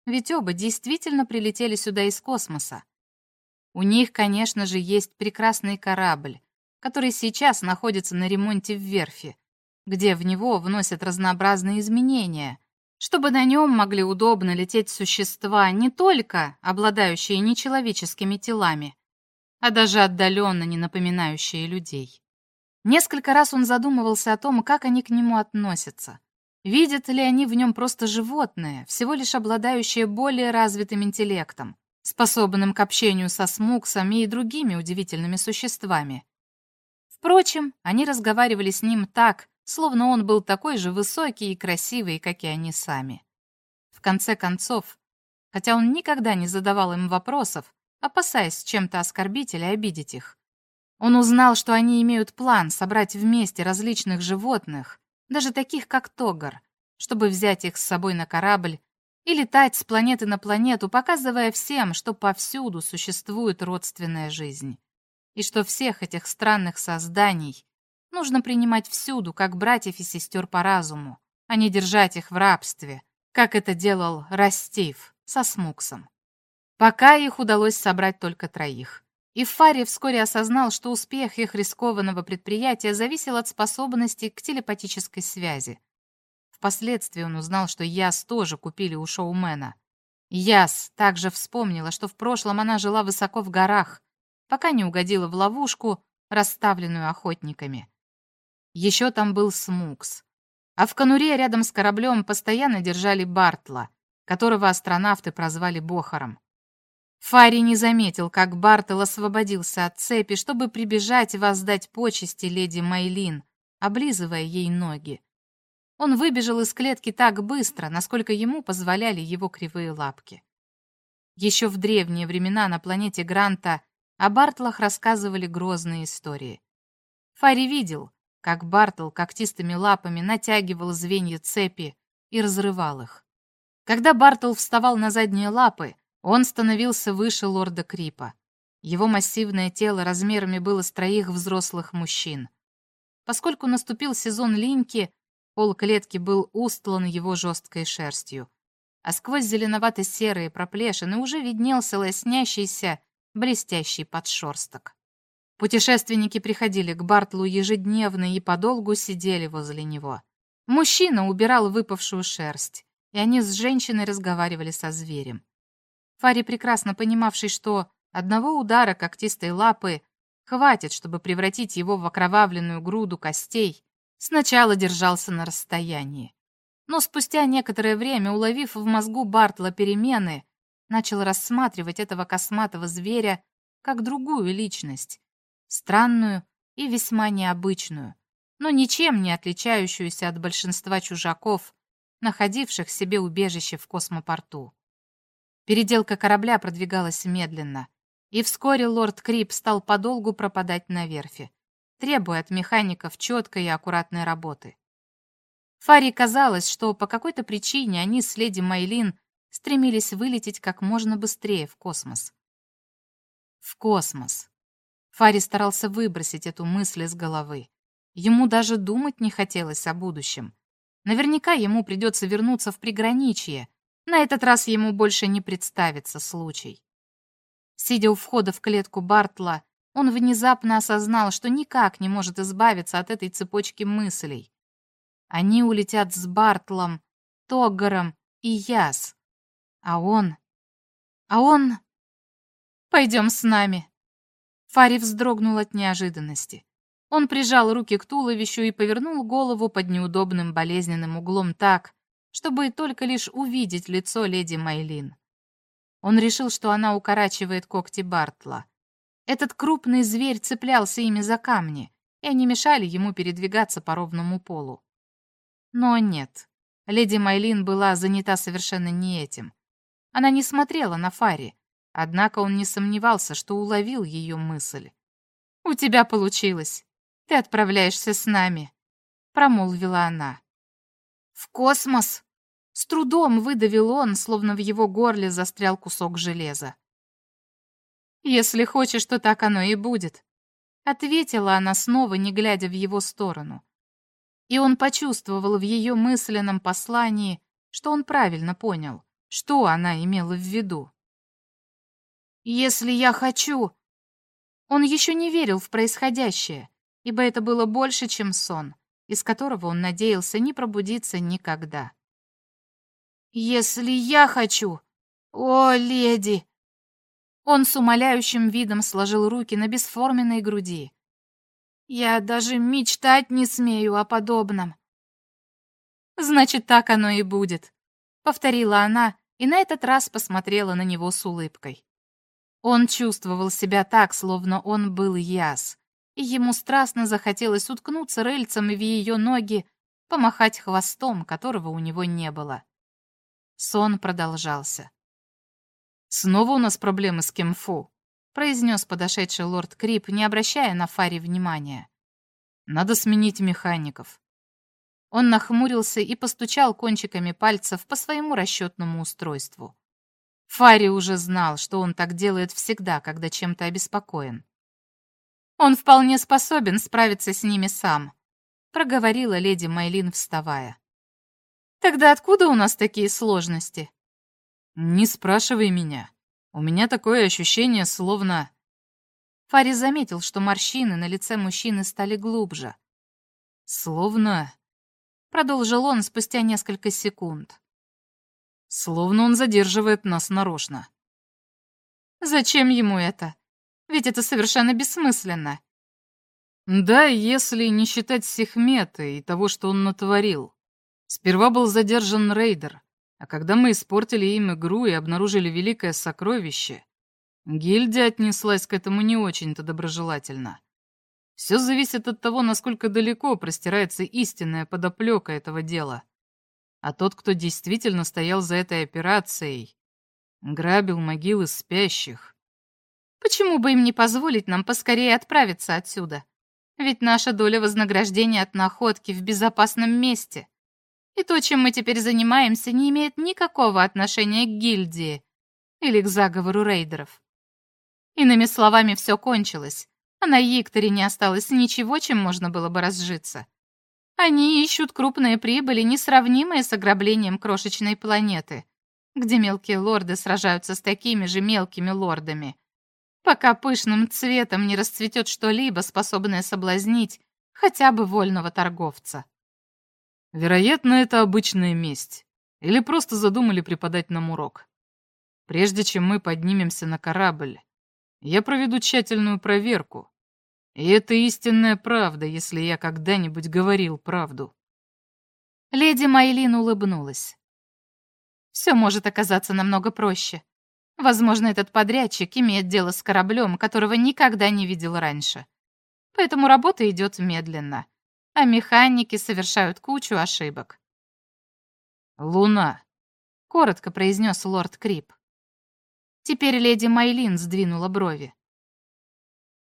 ведь оба действительно прилетели сюда из космоса. У них, конечно же, есть прекрасный корабль, который сейчас находится на ремонте в верфи, где в него вносят разнообразные изменения, чтобы на нем могли удобно лететь существа, не только обладающие нечеловеческими телами, а даже отдаленно не напоминающие людей. Несколько раз он задумывался о том, как они к нему относятся. Видят ли они в нем просто животное, всего лишь обладающее более развитым интеллектом, способным к общению со смуксами и другими удивительными существами. Впрочем, они разговаривали с ним так, словно он был такой же высокий и красивый, как и они сами. В конце концов, хотя он никогда не задавал им вопросов, опасаясь чем-то оскорбить или обидеть их, он узнал, что они имеют план собрать вместе различных животных, даже таких как Тогар, чтобы взять их с собой на корабль и летать с планеты на планету, показывая всем, что повсюду существует родственная жизнь, и что всех этих странных созданий нужно принимать всюду, как братьев и сестер по разуму, а не держать их в рабстве, как это делал Растив со Смуксом. Пока их удалось собрать только троих. И Фарри вскоре осознал, что успех их рискованного предприятия зависел от способности к телепатической связи. Впоследствии он узнал, что Яс тоже купили у шоумена. Яс также вспомнила, что в прошлом она жила высоко в горах, пока не угодила в ловушку, расставленную охотниками. Еще там был Смукс. А в конуре рядом с кораблем постоянно держали Бартла, которого астронавты прозвали Бохором. Фари не заметил, как Бартл освободился от цепи, чтобы прибежать и воздать почести леди Майлин, облизывая ей ноги. Он выбежал из клетки так быстро, насколько ему позволяли его кривые лапки. Еще в древние времена на планете Гранта о Бартлах рассказывали грозные истории. Фари видел, как Бартл когтистыми лапами натягивал звенья цепи и разрывал их. Когда Бартл вставал на задние лапы, он становился выше лорда Крипа. Его массивное тело размерами было с троих взрослых мужчин. Поскольку наступил сезон линьки, пол клетки был устлан его жесткой шерстью, а сквозь зеленовато-серые проплешины уже виднелся лоснящийся, блестящий подшерсток. Путешественники приходили к Бартлу ежедневно и подолгу сидели возле него. Мужчина убирал выпавшую шерсть, и они с женщиной разговаривали со зверем. Фари, прекрасно понимавший, что одного удара когтистой лапы хватит, чтобы превратить его в окровавленную груду костей, сначала держался на расстоянии. Но спустя некоторое время, уловив в мозгу Бартла перемены, начал рассматривать этого косматого зверя как другую личность, странную и весьма необычную, но ничем не отличающуюся от большинства чужаков, находивших себе убежище в космопорту. Переделка корабля продвигалась медленно, и вскоре лорд Крип стал подолгу пропадать на верфи, требуя от механиков четкой и аккуратной работы. Фари казалось, что по какой-то причине они с леди Майлин стремились вылететь как можно быстрее в космос. В космос. Фари старался выбросить эту мысль из головы. Ему даже думать не хотелось о будущем. Наверняка ему придется вернуться в приграничье, на этот раз ему больше не представится случай. Сидя у входа в клетку Бартла, он внезапно осознал, что никак не может избавиться от этой цепочки мыслей. Они улетят с Бартлом, Тоггаром и Яс. А он... А он... Пойдем с нами. Фари вздрогнул от неожиданности. Он прижал руки к туловищу и повернул голову под неудобным болезненным углом так, чтобы только лишь увидеть лицо леди Майлин. Он решил, что она укорачивает когти Бартла. Этот крупный зверь цеплялся ими за камни, и они мешали ему передвигаться по ровному полу. Но нет, леди Майлин была занята совершенно не этим. Она не смотрела на Фари, однако он не сомневался, что уловил ее мысль. «У тебя получилось. Ты отправляешься с нами», — промолвила она. «В космос!» С трудом выдавил он, словно в его горле застрял кусок железа. «Если хочешь, то так оно и будет», — ответила она снова, не глядя в его сторону. И он почувствовал в ее мысленном послании, что он правильно понял, что она имела в виду. «Если я хочу...» Он еще не верил в происходящее, ибо это было больше, чем сон из которого он надеялся не пробудиться никогда. «Если я хочу... О, леди!» Он с умоляющим видом сложил руки на бесформенной груди. «Я даже мечтать не смею о подобном». «Значит, так оно и будет», — повторила она и на этот раз посмотрела на него с улыбкой. Он чувствовал себя так, словно он был яс, и ему страстно захотелось уткнуться рыльцами в ее ноги, помахать хвостом, которого у него не было. Сон продолжался. «Снова у нас проблемы с Кемфу», — произнес подошедший лорд Крип, не обращая на Фари внимания. «Надо сменить механиков». Он нахмурился и постучал кончиками пальцев по своему расчетному устройству. Фари уже знал, что он так делает всегда, когда чем-то обеспокоен. Он вполне способен справиться с ними сам», — проговорила леди Майлин, вставая. «Тогда откуда у нас такие сложности?» «Не спрашивай меня. У меня такое ощущение, словно... Фарис заметил, что морщины на лице мужчины стали глубже. Словно... Продолжил он спустя несколько секунд. Словно он задерживает нас нарочно. Зачем ему это? Ведь это совершенно бессмысленно. Да, если не считать Сехмета и того, что он натворил. Сперва был задержан рейдер, а когда мы испортили им игру и обнаружили великое сокровище, гильдия отнеслась к этому не очень-то доброжелательно. Все зависит от того, насколько далеко простирается истинная подоплека этого дела. А тот, кто действительно стоял за этой операцией, грабил могилы спящих. Почему бы им не позволить нам поскорее отправиться отсюда? Ведь наша доля вознаграждения от находки в безопасном месте. И то, чем мы теперь занимаемся, не имеет никакого отношения к гильдии или к заговору рейдеров. Иными словами, все кончилось, а на Якторе не осталось ничего, чем можно было бы разжиться. Они ищут крупные прибыли, несравнимые с ограблением крошечной планеты, где мелкие лорды сражаются с такими же мелкими лордами пока пышным цветом не расцветет что-либо, способное соблазнить хотя бы вольного торговца. Вероятно, это обычная месть. Или просто задумали преподать нам урок. Прежде чем мы поднимемся на корабль, я проведу тщательную проверку. И это истинная правда, если я когда-нибудь говорил правду. Леди Майлин улыбнулась. Все может оказаться намного проще. Возможно, этот подрядчик имеет дело с кораблем, которого никогда не видел раньше. Поэтому работа идет медленно, а механики совершают кучу ошибок. «Луна», — коротко произнес лорд Крип. Теперь леди Майлин сдвинула брови.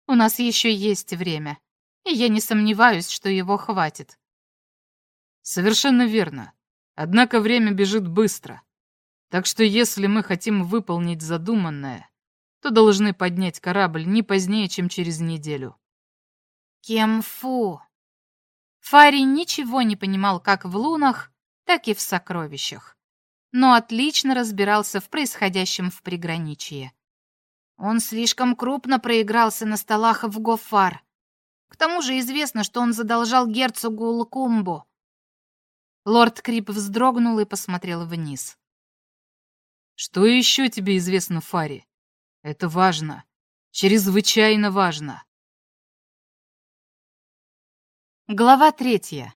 «У нас еще есть время, и я не сомневаюсь, что его хватит». «Совершенно верно. Однако время бежит быстро. Так что если мы хотим выполнить задуманное, то должны поднять корабль не позднее, чем через неделю. Кемфу. Фари ничего не понимал как в лунах, так и в сокровищах, но отлично разбирался в происходящем в приграничье. Он слишком крупно проигрался на столах в Гофар. К тому же известно, что он задолжал герцогу Лкумбу. Лорд Крип вздрогнул и посмотрел вниз. Что еще тебе известно, Фари? Это важно. Чрезвычайно важно. Глава третья.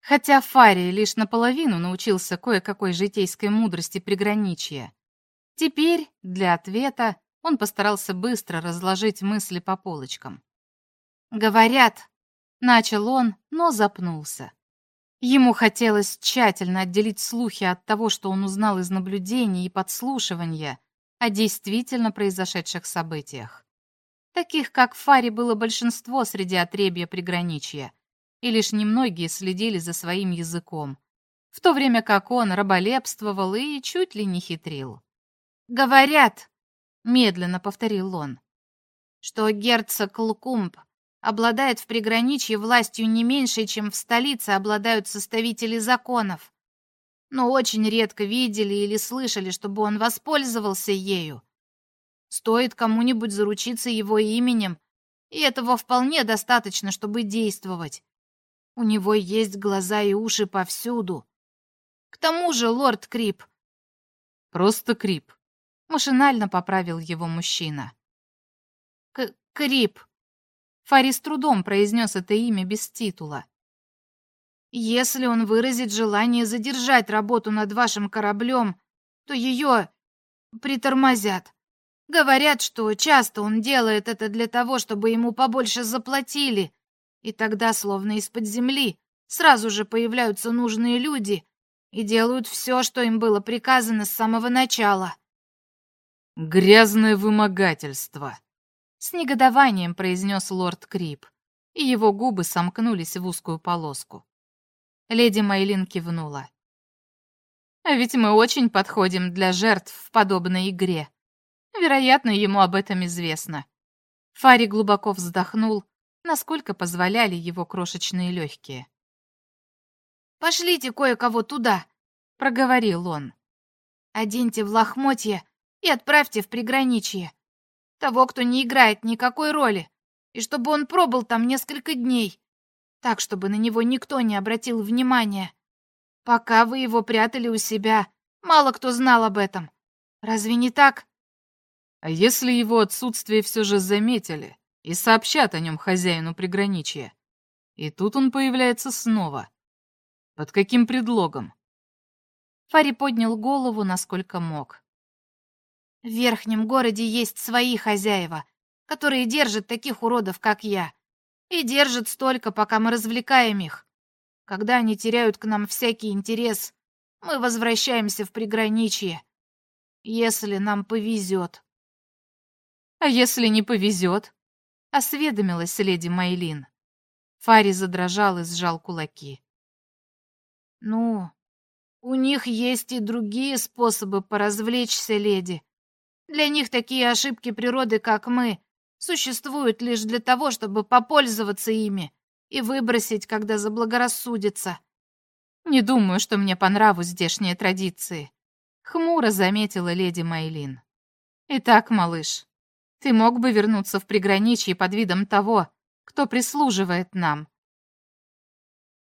Хотя Фари лишь наполовину научился кое-какой житейской мудрости приграничья, теперь, для ответа, он постарался быстро разложить мысли по полочкам. «Говорят», — начал он, но запнулся. Ему хотелось тщательно отделить слухи от того, что он узнал из наблюдений и подслушивания о действительно произошедших событиях. Таких, как Фари, было большинство среди отребья приграничья, и лишь немногие следили за своим языком, в то время как он раболепствовал и чуть ли не хитрил. «Говорят», — медленно повторил он, — «что герцог Лкумб обладает в приграничье властью не меньшей, чем в столице обладают составители законов. Но очень редко видели или слышали, чтобы он воспользовался ею. Стоит кому-нибудь заручиться его именем, и этого вполне достаточно, чтобы действовать. У него есть глаза и уши повсюду. К тому же лорд Крип... Просто Крип. Машинально поправил его мужчина. К Крип. Фари с трудом произнес это имя без титула. «Если он выразит желание задержать работу над вашим кораблем, то ее притормозят. Говорят, что часто он делает это для того, чтобы ему побольше заплатили, и тогда, словно из-под земли, сразу же появляются нужные люди и делают все, что им было приказано с самого начала». «Грязное вымогательство», с негодованием произнес лорд Крип, и его губы сомкнулись в узкую полоску. Леди Мейлин кивнула. «А ведь мы очень подходим для жертв в подобной игре. Вероятно, ему об этом известно». Фари глубоко вздохнул, насколько позволяли его крошечные легкие. «Пошлите кое-кого туда», — проговорил он. «Оденьте в лохмотье и отправьте в приграничье. Того, кто не играет никакой роли, и чтобы он пробыл там несколько дней, так, чтобы на него никто не обратил внимания. Пока вы его прятали у себя, мало кто знал об этом. Разве не так? А если его отсутствие все же заметили и сообщат о нем хозяину приграничья? И тут он появляется снова. Под каким предлогом? Фари поднял голову, насколько мог. В верхнем городе есть свои хозяева, которые держат таких уродов, как я. И держат столько, пока мы развлекаем их. Когда они теряют к нам всякий интерес, мы возвращаемся в приграничье. Если нам повезет. А если не повезет? Осведомилась леди Майлин. Фари задрожал и сжал кулаки. Ну, у них есть и другие способы поразвлечься, леди. Для них такие ошибки природы, как мы, существуют лишь для того, чтобы попользоваться ими и выбросить, когда заблагорассудится. Не думаю, что мне по нраву здешние традиции, хмуро заметила леди Майлин. Итак, малыш, ты мог бы вернуться в приграничье под видом того, кто прислуживает нам.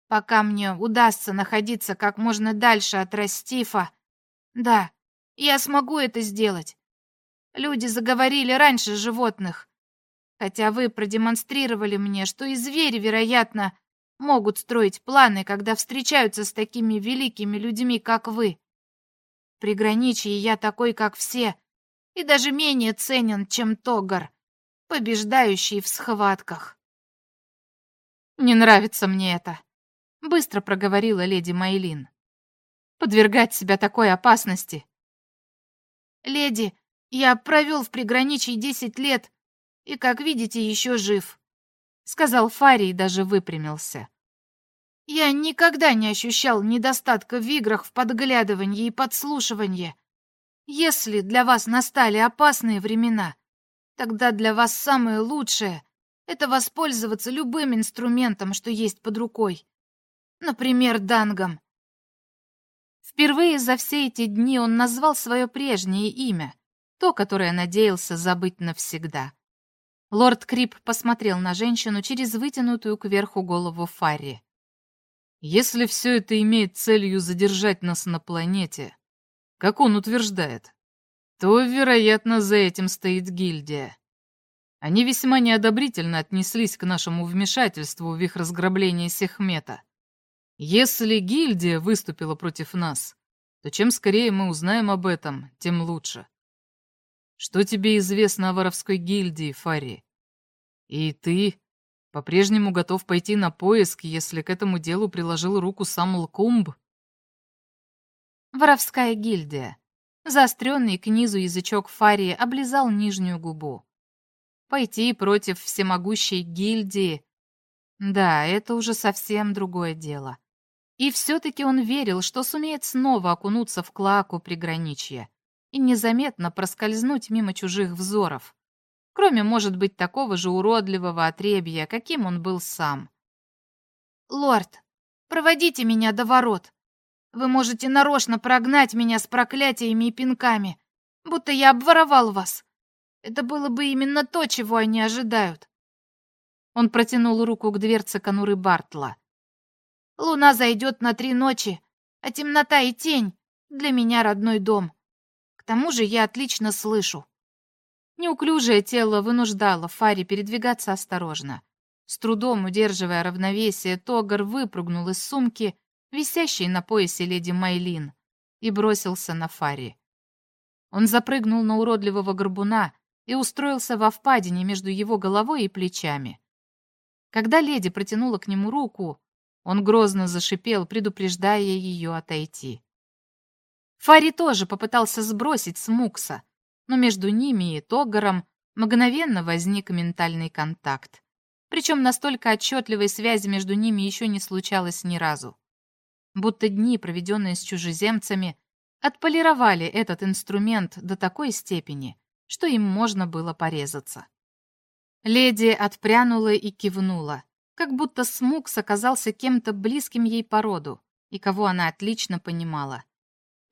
Пока мне удастся находиться как можно дальше от Растифа, да, я смогу это сделать. Люди заговорили раньше животных, хотя вы продемонстрировали мне, что и звери, вероятно, могут строить планы, когда встречаются с такими великими людьми, как вы. В приграничье я такой, как все, и даже менее ценен, чем Тогар, побеждающий в схватках. Не нравится мне это, быстро проговорила леди Майлин. Подвергать себя такой опасности. Леди, я провел в приграничье десять лет и, как видите, еще жив», — сказал Фарий и даже выпрямился. «Я никогда не ощущал недостатка в играх в подглядывании и подслушивании. Если для вас настали опасные времена, тогда для вас самое лучшее — это воспользоваться любым инструментом, что есть под рукой. Например, дангом». Впервые за все эти дни он назвал свое прежнее имя, то, которое надеялся забыть навсегда. Лорд Крип посмотрел на женщину через вытянутую кверху голову Фарри. «Если все это имеет целью задержать нас на планете, как он утверждает, то, вероятно, за этим стоит гильдия. Они весьма неодобрительно отнеслись к нашему вмешательству в их разграбление Сехмета. Если гильдия выступила против нас, то чем скорее мы узнаем об этом, тем лучше. Что тебе известно о воровской гильдии, Фарри? И ты по-прежнему готов пойти на поиск, если к этому делу приложил руку сам Лкумб? Воровская гильдия. Заостренный к низу язычок Фарии облизал нижнюю губу. Пойти против всемогущей гильдии... Да, это уже совсем другое дело. И все-таки он верил, что сумеет снова окунуться в клаку приграничья и незаметно проскользнуть мимо чужих взоров, кроме, может быть, такого же уродливого отребья, каким он был сам. «Лорд, проводите меня до ворот. Вы можете нарочно прогнать меня с проклятиями и пинками, будто я обворовал вас. Это было бы именно то, чего они ожидают». Он протянул руку к дверце конуры Бартла. «Луна зайдет на три ночи, а темнота и тень — для меня родной дом. Тому же я отлично слышу. Неуклюжее тело вынуждало Фари передвигаться осторожно. С трудом удерживая равновесие, Тогар выпрыгнул из сумки, висящей на поясе леди Майлин, и бросился на Фари. Он запрыгнул на уродливого горбуна и устроился во впадине между его головой и плечами. Когда леди протянула к нему руку, он грозно зашипел, предупреждая ее отойти. Фари тоже попытался сбросить Смукса, но между ними и Тогором мгновенно возник ментальный контакт. Причем настолько отчетливой связи между ними еще не случалось ни разу. Будто дни, проведенные с чужеземцами, отполировали этот инструмент до такой степени, что им можно было порезаться. Леди отпрянула и кивнула, как будто Смукс оказался кем-то близким ей по роду, и кого она отлично понимала.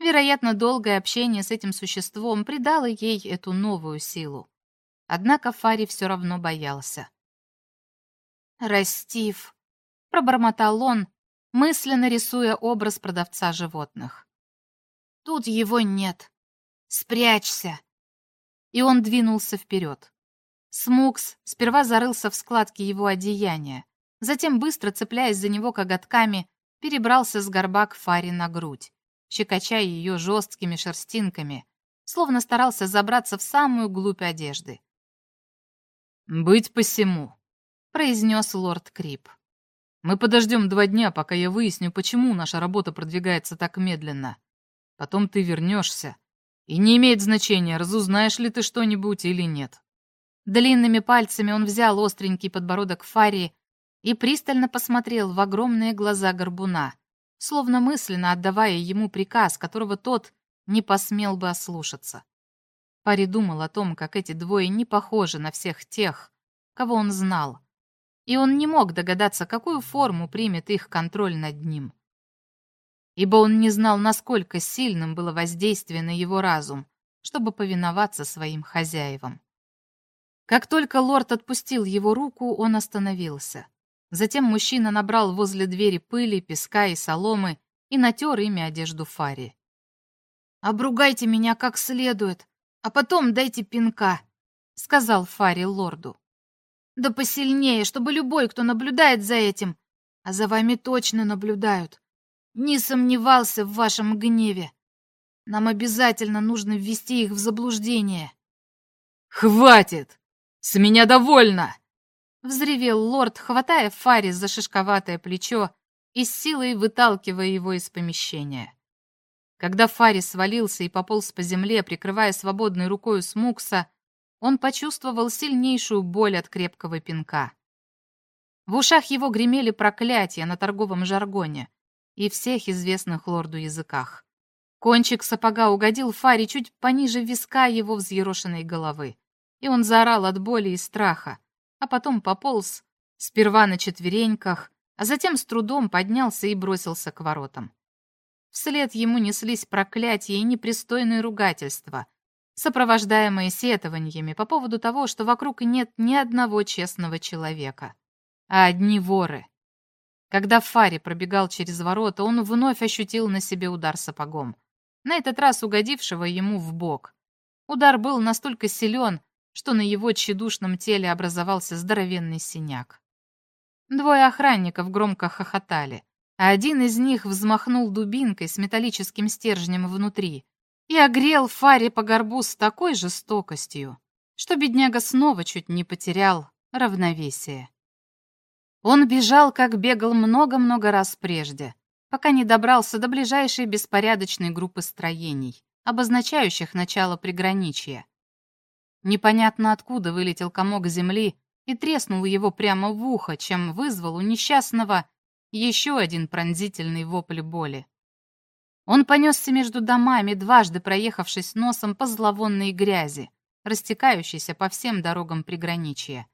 Вероятно, долгое общение с этим существом придало ей эту новую силу. Однако Фари все равно боялся. «Растив», — пробормотал он, мысленно рисуя образ продавца животных. «Тут его нет. Спрячься!» И он двинулся вперед. Смукс сперва зарылся в складки его одеяния, затем, быстро цепляясь за него коготками, перебрался с горба к Фаре на грудь, щекоча ее жесткими шерстинками, словно старался забраться в самую глубь одежды. «Быть посему», — произнес лорд Крип. Мы подождем два дня, пока я выясню, почему наша работа продвигается так медленно. Потом ты вернешься. И не имеет значения, разузнаешь ли ты что-нибудь или нет. Длинными пальцами он взял остренький подбородок Фарии и пристально посмотрел в огромные глаза горбуна, словно мысленно отдавая ему приказ, которого тот не посмел бы ослушаться. Фари думал о том, как эти двое не похожи на всех тех, кого он знал, и он не мог догадаться, какую форму примет их контроль над ним. Ибо он не знал, насколько сильным было воздействие на его разум, чтобы повиноваться своим хозяевам. Как только лорд отпустил его руку, он остановился. Затем мужчина набрал возле двери пыли, песка и соломы и натер ими одежду Фари. «Обругайте меня как следует, а потом дайте пинка», — сказал Фари лорду. Да посильнее, чтобы любой, кто наблюдает за этим, а за вами точно наблюдают, не сомневался в вашем гневе. Нам обязательно нужно ввести их в заблуждение. «Хватит! С меня довольно!» Взревел лорд, хватая Фари за шишковатое плечо и с силой выталкивая его из помещения. Когда Фари свалился и пополз по земле, прикрывая свободной рукой Смукса, он почувствовал сильнейшую боль от крепкого пинка. В ушах его гремели проклятия на торговом жаргоне и всех известных лорду языках. Кончик сапога угодил Фаре чуть пониже виска его взъерошенной головы, и он заорал от боли и страха, а потом пополз, сперва на четвереньках, а затем с трудом поднялся и бросился к воротам. Вслед ему неслись проклятия и непристойные ругательства, сопровождаемые сетованиями по поводу того, что вокруг нет ни одного честного человека, а одни воры. Когда Фари пробегал через ворота, он вновь ощутил на себе удар сапогом, на этот раз угодившего ему в бок. Удар был настолько силен, что на его тщедушном теле образовался здоровенный синяк. Двое охранников громко хохотали, а один из них взмахнул дубинкой с металлическим стержнем внутри, и огрел Фаре по горбу с такой жестокостью, что бедняга снова чуть не потерял равновесие. Он бежал, как бегал много-много раз прежде, пока не добрался до ближайшей беспорядочной группы строений, обозначающих начало приграничья. Непонятно откуда вылетел комок земли и треснул его прямо в ухо, чем вызвал у несчастного еще один пронзительный вопль боли. Он понесся между домами, дважды проехавшись носом по зловонной грязи, растекающейся по всем дорогам приграничья,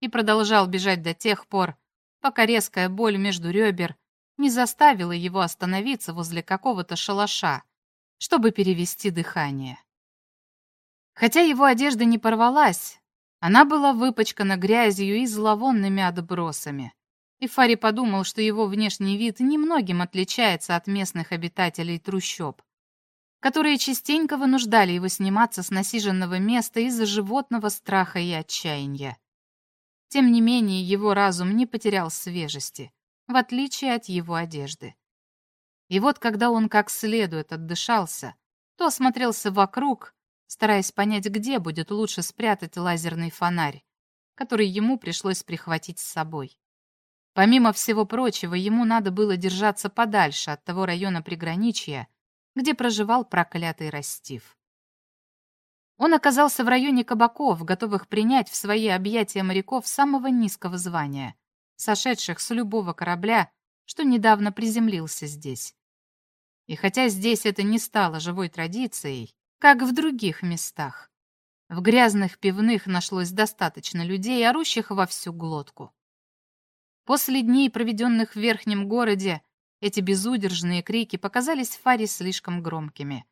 и продолжал бежать до тех пор, пока резкая боль между ребер не заставила его остановиться возле какого-то шалаша, чтобы перевести дыхание. Хотя его одежда не порвалась, она была выпачкана грязью и зловонными отбросами и Фари подумал, что его внешний вид немногим отличается от местных обитателей трущоб, которые частенько вынуждали его сниматься с насиженного места из-за животного страха и отчаяния. Тем не менее, его разум не потерял свежести, в отличие от его одежды. И вот когда он как следует отдышался, то осмотрелся вокруг, стараясь понять, где будет лучше спрятать лазерный фонарь, который ему пришлось прихватить с собой. Помимо всего прочего, ему надо было держаться подальше от того района приграничья, где проживал проклятый Растив. Он оказался в районе кабаков, готовых принять в свои объятия моряков самого низкого звания, сошедших с любого корабля, что недавно приземлился здесь. И хотя здесь это не стало живой традицией, как в других местах, в грязных пивных нашлось достаточно людей, орущих во всю глотку. После дней, проведенных в верхнем городе, Эти безудержные крики показались Фаре слишком громкими.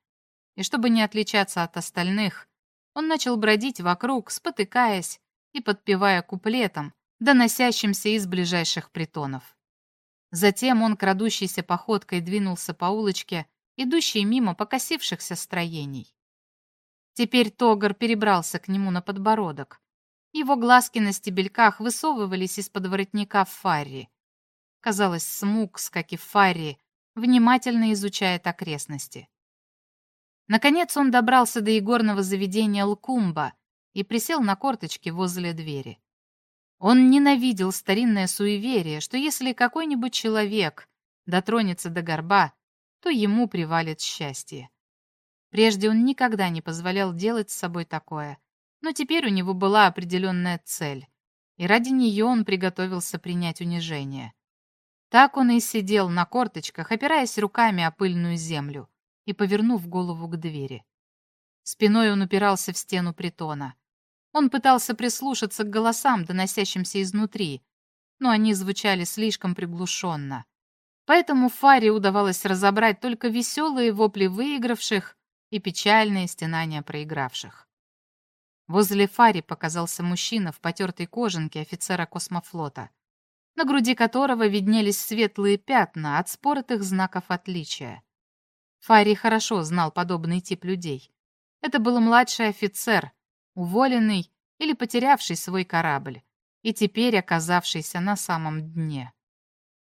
И чтобы не отличаться от остальных, он начал бродить вокруг, спотыкаясь и подпевая куплетом, доносящимся из ближайших притонов. Затем он, крадущейся походкой, двинулся по улочке, идущей мимо покосившихся строений. Теперь Тогар перебрался к нему на подбородок. Его глазки на стебельках высовывались из-под воротника Фарри. Казалось, Смукс, как и Фарри, внимательно изучает окрестности. Наконец он добрался до игорного заведения Лкумба и присел на корточки возле двери. Он ненавидел старинное суеверие, что если какой-нибудь человек дотронется до горба, то ему привалит счастье. Прежде он никогда не позволял делать с собой такое, но теперь у него была определенная цель, и ради нее он приготовился принять унижение. Так он и сидел на корточках, опираясь руками о пыльную землю и повернув голову к двери. Спиной он упирался в стену притона. Он пытался прислушаться к голосам, доносящимся изнутри, но они звучали слишком приглушенно. Поэтому Фаре удавалось разобрать только веселые вопли выигравших и печальные стенания проигравших. Возле Фари показался мужчина в потертой кожанке офицера космофлота, на груди которого виднелись светлые пятна от споротых знаков отличия. Фари хорошо знал подобный тип людей. Это был младший офицер, уволенный или потерявший свой корабль, и теперь оказавшийся на самом дне.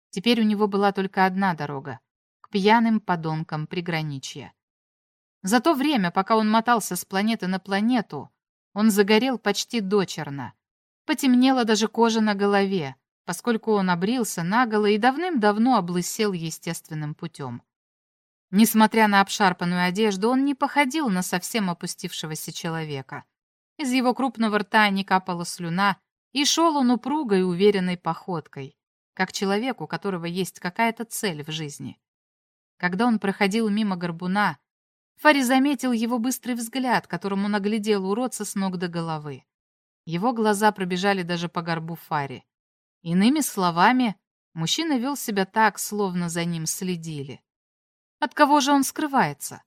Теперь у него была только одна дорога — к пьяным подонкам приграничья. За то время, пока он мотался с планеты на планету, он загорел почти дочерно. Потемнела даже кожа на голове, поскольку он обрился наголо и давным-давно облысел естественным путем. Несмотря на обшарпанную одежду, он не походил на совсем опустившегося человека. Из его крупного рта не капала слюна, и шел он упругой, уверенной походкой, как человек, у которого есть какая-то цель в жизни. Когда он проходил мимо горбуна, Фари заметил его быстрый взгляд, которому наглядел уродца с ног до головы. Его глаза пробежали даже по горбу Фари. Иными словами, мужчина вел себя так, словно за ним следили. От кого же он скрывается?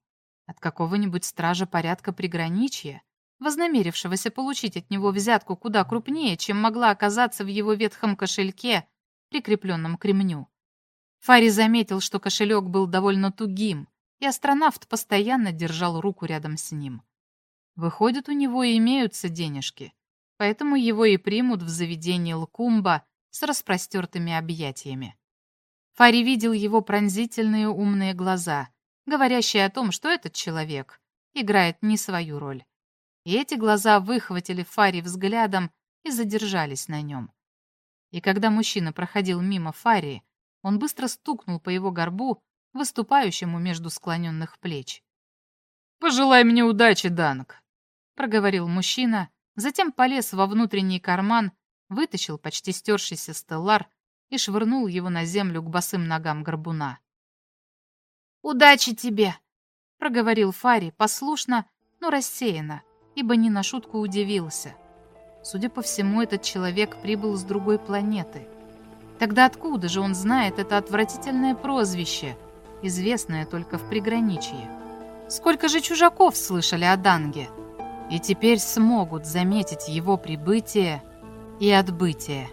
От какого-нибудь стража порядка приграничья, вознамерившегося получить от него взятку куда крупнее, чем могла оказаться в его ветхом кошельке, прикрепленном к ремню. Фари заметил, что кошелек был довольно тугим, и астронавт постоянно держал руку рядом с ним. Выходит, у него и имеются денежки, поэтому его и примут в заведении Лкумба с распростертыми объятиями. Фари видел его пронзительные умные глаза, говорящие о том, что этот человек играет не свою роль. И эти глаза выхватили Фари взглядом и задержались на нем. И когда мужчина проходил мимо Фари, он быстро стукнул по его горбу, выступающему между склоненных плеч. «Пожелай мне удачи, Данк», — проговорил мужчина, затем полез во внутренний карман, вытащил почти стершийся стеллар и швырнул его на землю к босым ногам горбуна. «Удачи тебе!» — проговорил Фари послушно, но рассеянно, ибо не на шутку удивился. Судя по всему, этот человек прибыл с другой планеты. Тогда откуда же он знает это отвратительное прозвище, известное только в приграничье? Сколько же чужаков слышали о Данге? И теперь смогут заметить его прибытие и отбытие.